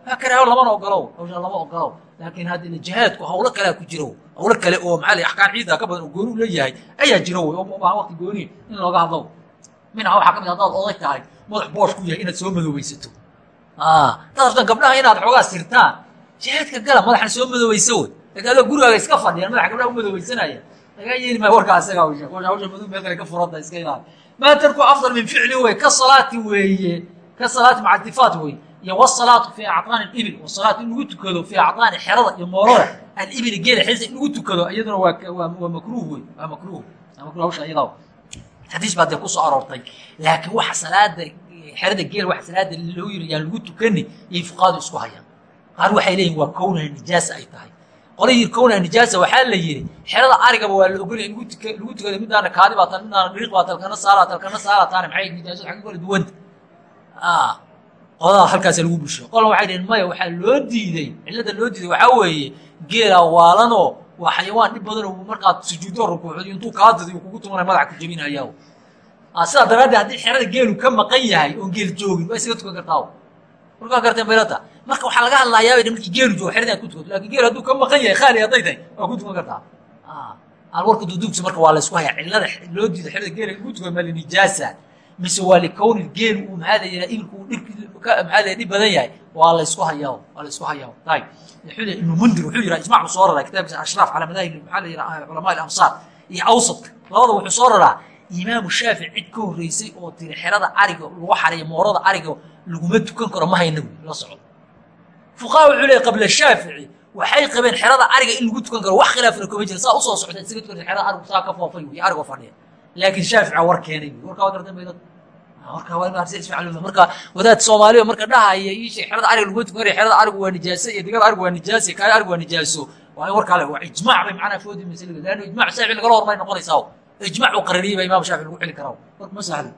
ha karaaho lamana ogolow hawshaa lama ogolow laakiin hadda jihaadku hawlo kalea ku jiro hawlo kale oo maxaa la axkaan ciidda ka badan oo gooni u leeyahay ayaa jiro wey oo ma ubaahan waqti gooni in looga hadlo minha waxaa ka mid haddaad oday tahay madax boosh ku yahay inaad soo madoobaysato dadabtan gabdhaha inaad xoogaa sirtaan. Jihaadka gala madaxna soo madoobaysa wey laakiin adoo gurigaaga iska fadhiyaan madaxa gabdhaha u madoobaysanaya lagaa yeeli maayo warkaa isaga hawsha. Hawsha madow meel kale ka furanta iska ilaali maa tarku afdal min ficli wey ka salaati weeye ka salaati maca iltifaat wey iyo wasalaatu fi acطaani ibil wasalaatu in lagu tukado fi acطaani xerada iyo moolada alibili geela xisa in lagu tukado iyaduna waa makruuh wey waa makruuh waa makruh hawsha iyadaa xadiis baa dee ku soo aroortay laakiin waxa salaada xerada geel waxa salaada loo yiri yaan lagu tukani yay fuqaadu isku hayaan qaar waxay leeyihiin waa kownaha nijaasa ay tahay qolayii kownaha nijaasa waxaa la yidhi xerada arigaba waa lagu tuka lagu tukada midaana kaadi baa tan midaana dhiriiq baa talkana saara talkana saara taana maxay nijaasadu xagga kala duwanta qodaa halkaasa lagu bulsho qolan waxay dhaheen maya waxaa loo diiday cillada loo diiday waxaa weeye geelaa waalanoo waa xayawaan dhib badan oo markaad sujuudo rukuucdo intuu kaa uu kugu tumanaya madaxa ku jebinayaa sidaa daraaddeed haddii xerada geelu ka maqan yahay oon geel joogin waa isaga tukan kartaa markaa garteen baylata marka waxaa laga hadlayaa bay markii geelu joogo xerada aad ku tukato. Lakin geel hadduu ka maqan yahay khaali hadday tahay waa ku tukan kartaa. Alwarka duduubkiisa marka waa laysku hayaa. Cillada loo diido xerada geela lagu tukado ma linijaasa mise waa likowni geelu uu maxaa la yidhaha ibilku uu dhib maxaa la dhib badan yahay. Waa laysku hayaa waa laysku hayaa. Tayib ibnu mundir wuxuu yidhaha ijmac buu soo raraa kitaabkiisa ashraaf calaa madaahib maxaa la yidhaha culamaa alamsaar iyo awsadka labada wuxuu soo raraa imaamu shaafic cid ka horreysay oo tiri xerada ariga lagu xareeyo moorada ariga laguma tukan karo ma hayna wy la socdo. Fuqaha wuxuu leeyay qabla shaafici waxay qabeen xerada ariga in lagu tukan karo wax khilaafna kuma jira saa u soo socda isaga tukan xerada arigu saa ka foofay wey arigoo fadhiya. Laakiin shaafica war keenay wy warkaa waa gartan baydad warkaa waa marsi isfacal marka wadaad soomaaliya marka dhahaya ii sheeg xerada ariga lagu tukan karayo xerada arigu waa nijaasa iyo digada arigu waa nijaasa kaaya arigu waa nijaaso. Waa in warkaa le waa ijmaac bay macnaa foodi masalada leanna ijmac shaafici lagala hormay noqonaysaa ijmac uu qarariyey baa imaam shaafici lagu celi karaa warka ma sahlo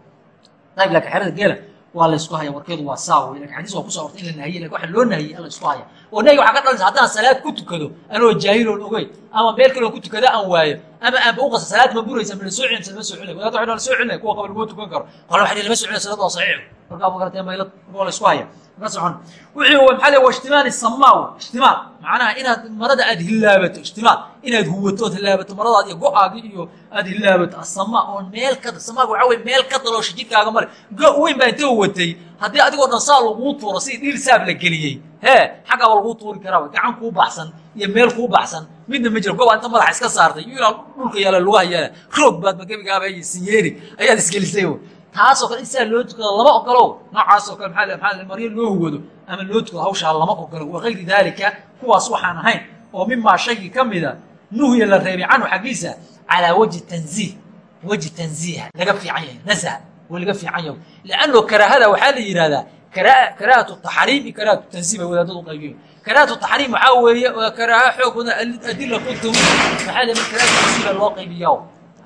ayib laakiin xerada geela waa la isku haya warkeedu waa saa wey laakiin xadiis waa kuso ortay in la nahiyey laakiin waxa loo nahiyey alla isku haya oo nahiga waxaa ka dhalanaysa haddaan salaad ku tukado anoo jaahiloon ogeyn ama meel kaloo ku tukada aan waayo ama aanba u qasa salaad ma buraysa ma la soo celin mise lama soo celinay wadaad waxay la soo celinay kuwa qaba laguma tukan karo. Qola waxay lama soo celinay salaad waa saxiix markaa ma garatee maylad waa la isku haya. Ka socon. Wuxuu maxaa le waa ijtimaal isamaa ijtimaal macnaha inaad marada aad hilaabato ijtimaal inaad huwato ood hilaabato maradaad iyo go'aagi iyo aad hilaabato asamaa oo meel ka samaaga waxaa weye meel ka daloosha jidkaaga male. Go weyn baa inta huwatay haddii adigoo dhan saa laguu tuuro si dhiil saab la geliyey. Hee xaggaaba laguu tuuri karaa gacan kuu baxsan iyo meel kuu baxsan. Midna ma jiro gobaa inta madaxa iska saartay. Iyo ilaa dhulka yaalla lugaha yaalla roog baadba gebigaaba iyo sinyeeri ayaad isgelisay taasoo kale in loo tukado lama ogolow noocaasoo kale maa maa maryo loo huwado ama loo tukado hawshaa lama ogolo wakayri daalika kuwaas waxaan ahayn oo mimaa shaygii ka mida nuhya la reebay canhu xaggiisa calaa wajhi tanziih. Wajhi tanziiha laga fiican yahay nasha waa laga fiican yahay. Lianno karaahada waxaa la yidhahdaa karaahatu taxriim iyo karaahatu tanziih bay wadaadadu u qaybiyen karaahatu taxriim waxaa weeye waa xoog badan adila ku tawi maxaa le karaahatu tanziih baa loo qaybiyaa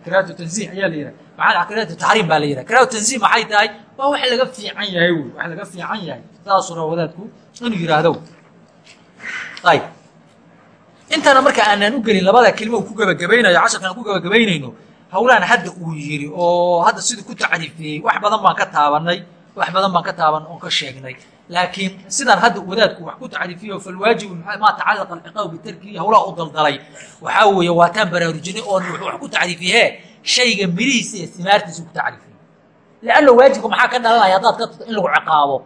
karaahatu tanziih ayaa la yidhaha maxaa karaahatu taxriim baa la yidhaha karaahatu tanziih maxay tahay? Waa wax laga fiican yahay wey wax laga fiican yahay. Saasuna wadaadku inuu yidhaahdo. Ayib intana marka aanaan u gelin labada kelima uu ku gebagabaynayo casharkan ku gebagabaynayno hawlahan hadda uu yidhi oo hadda siduu ku tacriifiyey wax badan baan ka taabanay wax badan baan ka taaban oon ka sheegnay laakiin sidaan hadda wadaadku wax ku tacriifiyo falwaajibu maa tacalaqa alciqaabu bitarkihi hawlaha u daldalay. Waxaa weeye waataan baraarujinay oon wax ku tacriifiye shayga mirihiisa iyo simaartiisa ku tacriifiyey leanna waajibka maxaa ka dhalanaya haddaad ka in lagu ciqaabo?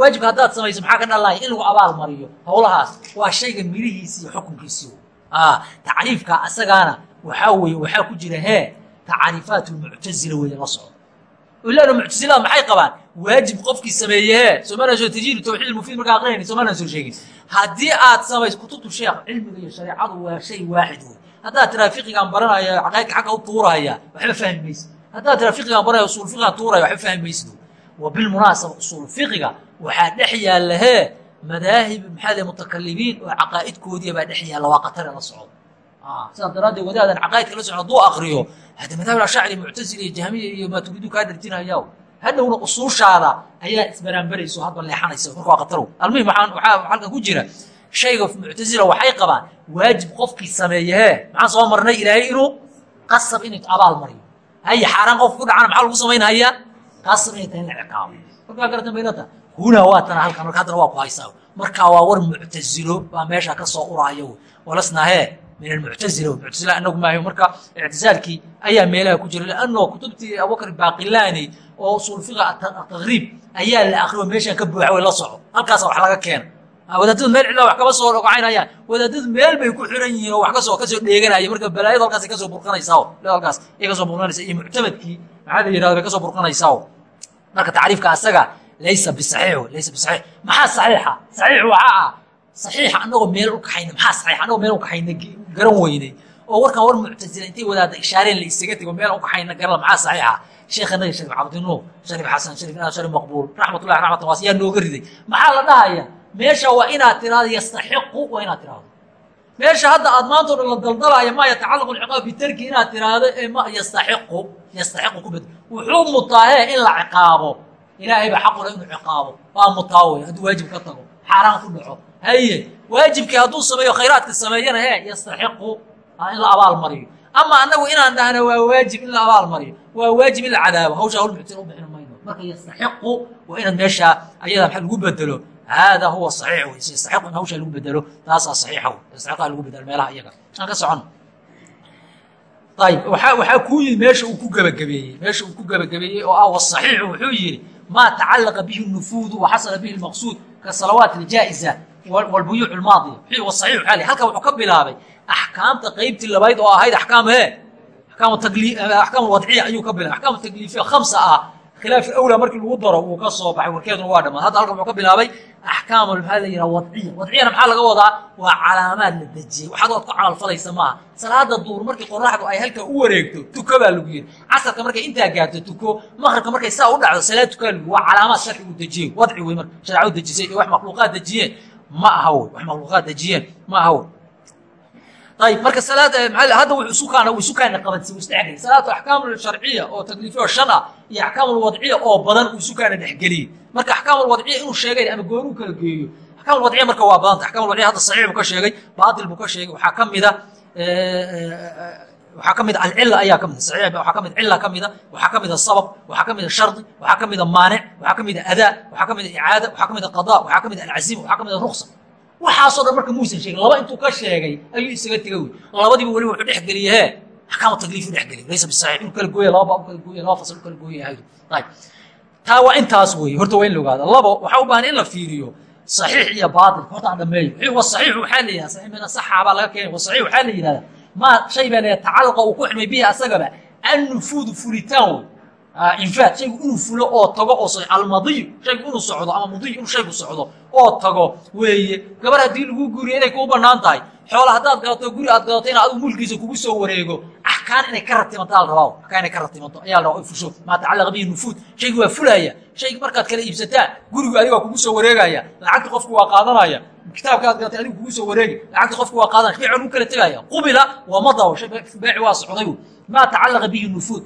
Waajibka haddaad samayso maxaa ka dhalanaya in lagu abaal mariyo? Hawlahaas waa shayga mirihiisi iyo xukunkiisi tacriifka asagaana waxaa weeye waxaa ku jira hee tacriifaat lmuctazila weeye la socdo. Ilaana muctasilada maxay qabaan waajib qofkii sameeye hee soomaalia soo tajiidu tawxiid mufiid markaa aqrinayna soomalian soo sheegin. Haddii aad samayso kutubtu sheekh cilmiga iyo shareecadu waa shay waaxid wey haddaad tiraa fiqigaan baranaya caqaydka xagga u tuuraya waxba fahmi maysid. Haddaad tiraa fiqigaan baranaya usul fiqigaan tuuraya waxba fahmi maysid. Wa bilmunaasaba usul fiqiga waxaa dhex yaalla hee madaahib maxaa leh mutakalimiin oo caqaa'idkoodiya baa dhex yaalla waa qatare la socdo. Sidaas daraaddeed wadaadan caqaa'idka la socdo hadduu akriyo hadda madahib ashacri muctasili iyo jahmiya iyo maaturidu kaa darjinaya hadhowna usuushaada ayaa isbaraanbarayso hadba leexanaysa marka qatarow almuhim waxaa halkan ku jira shayga muctasila waxay qabaan waajib qofkii sameeye hee maxaan soo marnay ilaahay inuu qasab inay abaal mariyo haya xaaraan qofka ku dhacana maxaa lagu samaynhayaa qasab inay tahay la ciqaabo. Markaa garatan baynata hunaa waa tana halkan marka haddana waa ku haysaa markaa waa war muctasilo baa meesha ka soo uraayo. Walasnaa hee min almuctazila muctazila anagu maahay marka ictisaalkii ayaa meelaha ku jira lanno kutubtii abubakr baaqilaani oo usul fiqa taqriib ayaa la akriyo meeshaan ka buuxa way la soco. Halkaasa wax laga keena wadaadadu meel cidlaa wax kama soo dhogacaynayaan wadaadadu meel bay ku xiran yihiin oo wax ka soo ka soo dheeganaya marka balaayadu halkaas ka soo burqanaysaa halkaas ay ka soo burqanaysa iyo muctamadkii maxaa la yidhahda bay ka soo burqanaysaa marka tacriifka asaga laysa bisaxiix laysa bisaxiix maxaa saxiixa? Saxiix waxaa ah saxiixa anagoo meel u kaxayna maxaa saxiix? Anagoo meel u kaxayna garan weynay oo warkan war muctasila intay wadaada ishaareen la isaga tego meel u kaxayna garan maxaa saxiixa? Sheekhanaga sharif cabdinuur sharif xasan sharif inaad sharif maqbuul raxmatullahi raxmatan waas yaa nooga riday. Maxaa la dhahaya meesha waa inaad tiraahdo yastaxiqu waa inaad tiraahdo. Meesha hadda aad maanta o dhan la daldalaayo maa yatacallaqu alciqaab bitarki inaad tiraahdo ee ma yastaxiqu yastaxiqu ku bed. Wuxuu mutaahee in la ciqaabo. Ilaahay baa xaqula inuu tago xaaraan ku dhaco. Haye waajibkii hadduu sameeyo khayraadka sameeyana hee yastaxiqu in la abaal mariyo ama annagu inaan dhahna waa waajib in la abaal mariyo waa waajib in la cadaabo. Hawshaa hawl muctin u bixin mayno. Marka yastaxiqu waa inaad meeshaa ayada maxa lagu bedelo hada huwa saxiix yastaxiqu in hawshaa lagu bedelo taasaa saxiixa wey lagu bedelo meelaha iyaga. Aan ka socono ayib waxaa kuu yidhi meesha uu ku gebagabeeyey meesha uu ku gebagabeeyey oo ah wasaxiixu wuxuu yidhi maa tacalaqa bihi nufuudu waxasala bihi lmaqsuud kasalawaat aljaa'iza walbuyuuc almaadiya wasaxiix waxaa li halkan wuxuu ka bilaabay axkaamta qeybtii labayd oo ahayd axkaam hee axkaam wadciya ayuu ka bilaabay axkaam takliifiya khamsa ah khilaaf awla markii lagu daro wuu ka soo baxay warkeeduna waa dhammaad hadda halkan wuxuu ka bilaabay axkaam maxaa la yidhaha wadciya wadciyana maxaa laga wadaa waa calaamaad la dejiyey waxaad ood ku camalfalaysa maaha salaada duur markii qoraxdu ay halka u wareegto tuko baa lagu yidhi casarka markay intaa gaarto tuko maqribka markay saa u dhacdo salaad tukaa lagu waa calaamaad sharcigu dejiyey wadci wey marka sharcadu dejisay iyo wax makhluuqaad dejiyeen ma aha wey wax makhluuqaad dejiyeen ma aha wey ayib marka hadda wuxuu isu kaana isu kaana qabansi isdhexgeliyay salaatu axkaam sharciya oo takliifiya oo shan ah iyo axkaam alwadciya oo badan uu isu kaana dhexgeliyey marka axkaam alwadciya inuu sheegay ama goonuu kala geeyo axkaam alwadciya marka waa badanta axkaam alwadciya hadda saxiix buu ka sheegay baatil buu ka sheegay waxaa ka mida waxaa ka mida alcila ayaa ka mida saxiix waxaa ka mida cila ka mida waxaa ka mida sabab waxaa ka mida shardi waxaa ka mida maanic waxaa ka mida adaa waxaa ka mida icaada waxaa ka mida qadaa waxaa ka mida alcazima waxaa ka mida ruksa waxaasoo dhan marka muusan sheegin laba intuu ka sheegay ayuu isaga tega wey labadiiba weliba wuxuu dhex geliye hee axkaam takliif dhex geliy laysa bisaxiix inuu kala gooya laba baa u kala gooya laba fasal u kala gooya ayib taa waa intaas weeye horta waa in la ogaada labo waxaa u baahan in la fiiriyo saxiix iyo baatilka horta aan dhameeyo. Wa saxiix waxaa la yidhahda saxiix min asaxa baa laga keenay wa saxiix waxaa la yidhahda maa shay baa la tacalluqa uu ku xidhmay bihi asagaba annufuudu fulitaan wey infaad shaygu inuu fulo oo tago oo almadiyu shaygu inuu socdo ama mudiyu inuu shaygu socdo oo tago weeye. Gabar haddii lagu guriyo inay kuu bannaan tahay xoola haddaad gadato guri aad gadato in adigu mulkiisa kugu soo wareego axkaan inay ka ratimanto al rabaa axkaan inay ka ratimanto ayaa la rabaa ay fusho. Maa tacallaqa bihi nufuud shaygu waa fulaya. Shaygi markaad kala iibsataan gurigu adigaa kugu soo wareegaya. Lacagta qofku waa qaadanaya. Kitaabkaad gaatay adigu kugu soo wareegi lacagta qofku waa qaadan beec lagu kala tegaya. Qubila waa madaw beeci waa socday. Maa tacalaqa bihi nufuud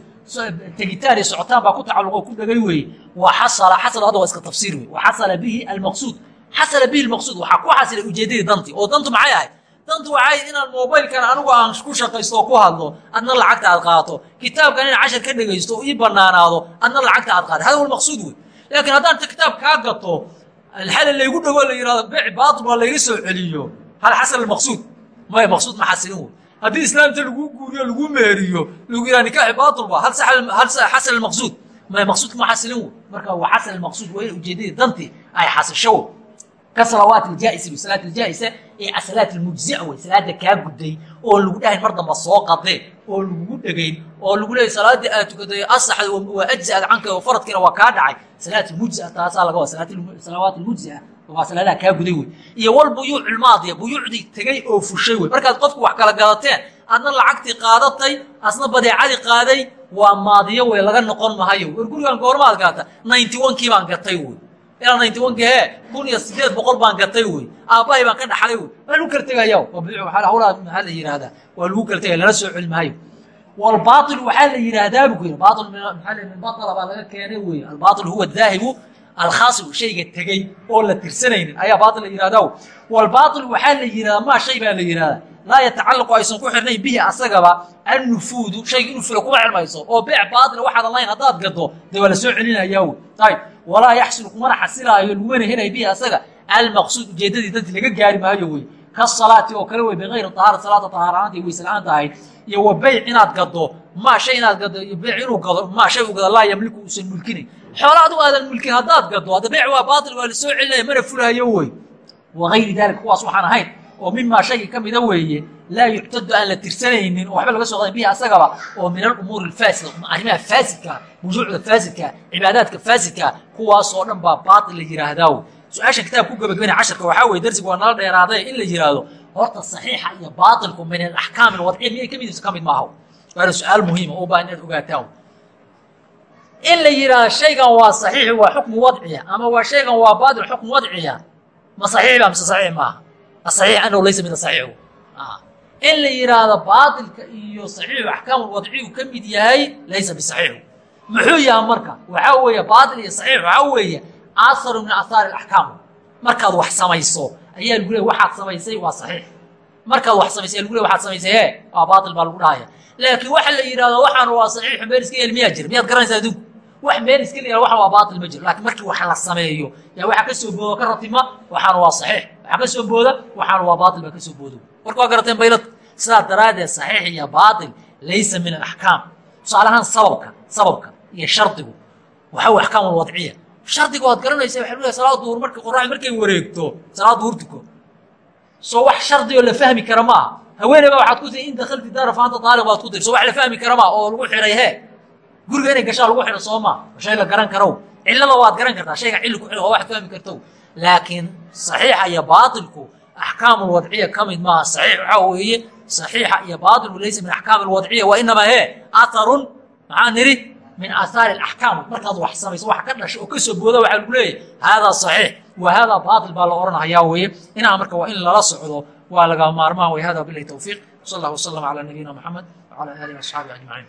tegitaan iyo socotaan baa ku tacalluqo ku dhegay weeye waa xasala xasala hadda waa iska tafsiir wey wa xasala bihi almaqsuud. Xasala bihi almaqsuud waxaa ku xasilay ujeedadii dantii oo dantu maxay ahayd? Dantu waxay inaan mobilkan anigu aan ku shaqaysto oo ku hadlo adna lacagta aad qaato. Kitaabkan inaan cashar ka dhegaysto oo ii banaanaado adna lacagta aad qaado hada walmaqsuud wey laakiin haddaan kitaab kaa gato alxala laygu dhawo la yihahdo beec baatil baa layga soo celiyo. Hal xasal almaqsuud? Maya maqsuud ma xasilin wey haddii islaamta laguu guuriyo laguu meeriyo lagu yidhaha nikaaxi baatulba haxasan almaqsuud maqsuudka ma xasilin wey marka waa xasan almaqsuud waa ujeedadii dantii ay xasisho wey ka salawaat iljaa'isa iyo salaat iljaa'isa ee asalaat ilmujzia wey salaada kaa gudday oon lagu dhahayn mar damba soo qadee oo lagugu dhegayn oo lagu leeyay salaadii aad tukatay asaxd waa ajza'ad canka oo faradkiina waa kaa dhacay. Salaat ilmujzia taasaa laga wada salawaat ilmujzia mufaasaladaa kaa guday wey. Iyo wal buyuuc ulmaadiya buyuucdii tegay oo fushay wey. Markaad qofku wax kala gadateen aadna lacagtii qaadatay asna badeecadii qaaday waa maadiyo wey laga noqon mahayo war gurigaan goormaad gaata ninty onkii baan gatay wey. Ilaa ninty onki hee kun iyo siddeed boqol baan gatay wey. Aabbahay baan ka dhaxlay wey. Maa lagu kala tegaya maxaa la yihahdaa waa lagu kala tegaya lala soo celi maayo. Walbaail waxaa la yidhaahdaa bu ku yidhi. Baail min batala baa laga keenay wey. Albaail huwa daahibu alkhaasibu shayga tegey oo la tirsanaynin. Ayaa baatil la yihahdaa walbaatil waxaa la yihahdaa maa shay baa la yihahdaa laa yatacallaqu aysan ku xirnayn bihi asagaba annufuudu shayga inuu filo kuma xirmayso. Oo beec baatila waxaadan lahayn haddaad gado dee waa la soo celinayaa ayib walaa yaxsulu kumana xasilaayo lagumana helay bihi asaga. Almaqsuud ujeedadii dadki laga gaari maayo wey kasalaati oo kale wey bikayri tahaara salaata tahaaranaanta iyo weysela'aanta ahayd iyo wa beyc inaad gado maa shay inaad gado iyo beyc inuu gado maa shay uu gado laa yamliku uusan mulkinayn xoola adigu aadan mulkin haddaad gado hadda beyc waa baatil waa la soo celinaya mana fulaayo wey. Wagayri dalika kuwaas waxaan ahayn oo mimaa shayga ka mida weeye laa yuctadu aan la tirsanaynin oo waxba laga soo qadan bihi asagaba oo min alumuuri alfaasida arrimaha faasidka bujuucda faasidka cibaadaadka faasidka kuwaasoo dhan baa baatil la yidhaahdaa su'aashan kitaab ku gabagabanaya casharka waxaa weye darsiga waa nala dheeraaday in la yidhaahdo horta saxiixa iyo baatilku min alaxkaam alwadciya miyay ka mid ka mid maaha. Waana su'aal muhiima oo baa inaad ogaataan. In la yidhaahdo shaygan waa saxiix waa xukmu wadciya ama waa shaygan waa baatil xukmu wadciya ma saxiix ba mise saxiix maaha. Asaxiix anahu laysa min asaxiix in la yidhaahdo baatilka iyo saxiixu axkaam wadciyu ka mid yahay laysa bisaxiixu muxuu yahay marka? Waxaa weeye baatil iyo saxiix waxaa weeye aharu min ahaari alaxkaam markaad wax samayso ayaa lagu leey waxaad samaysay waa saxiix. Markaad wax samaysay lagu leey waxaad samaysay he waa baatil baa lagu dhahaya laakiin waxa la yidhahdo waxaan waa saxiix meel iska yeel miyaa jira miyaad garanaysaa adigu? Wax meel iska la yihahdo waxan waa baatil ma jiro laakiin markii wax la sameeyo yaa waxaa ka soo booda ka ratima waxaan waa saxiix. Waxaa ka soo booda waxaan waa baatil baa ka soo boodo marka waa garateen baylad sidaa daraaddeed saxiix iyo baatil laysa min alaxkaam tusaale ahaan sababka sababka iyo shardigu waxa way axkaam alwadciya shardiga waad garanaysa waxa leeyahay salaad duhur markii qoraxda markay wareegto salaad duhur tuko soo wax shardi oo la fahmi kara ma aha. Haweeney baa waxaad ku tihi in dakhalti daara faanta taaliq baad ku tiri. Soo wax la fahmi kara ma oo lagu xiray hee guriga inay gashaa lagu xidho soo maa shay la garan karow. Cillada waad garan kartaa shayga cilli ku xidho oo waxaad fahmi kartow. Laakiin saxiixa iyo baatilku axkaam alwadciya ka mid maaha. Saxiix waxaa weeye saxiixa iyo baatilu laysa min axkaam alwadciya wa inamaa hee aharun maxaa nidhi min aahaari alaxkaam markaad wax samayso wax ka dhasha oo ka soo booda waxaa lagu leeyahay haadaa saxiix. Wa haadaa baa la odhanayaa weeye inaa marka waa in lala socdo waa laga maarmaan wey hada bilahi towfiiq sal allah wasalam calaa nabiyina moxamed wacala aalihi waasxaabihi ajmaciin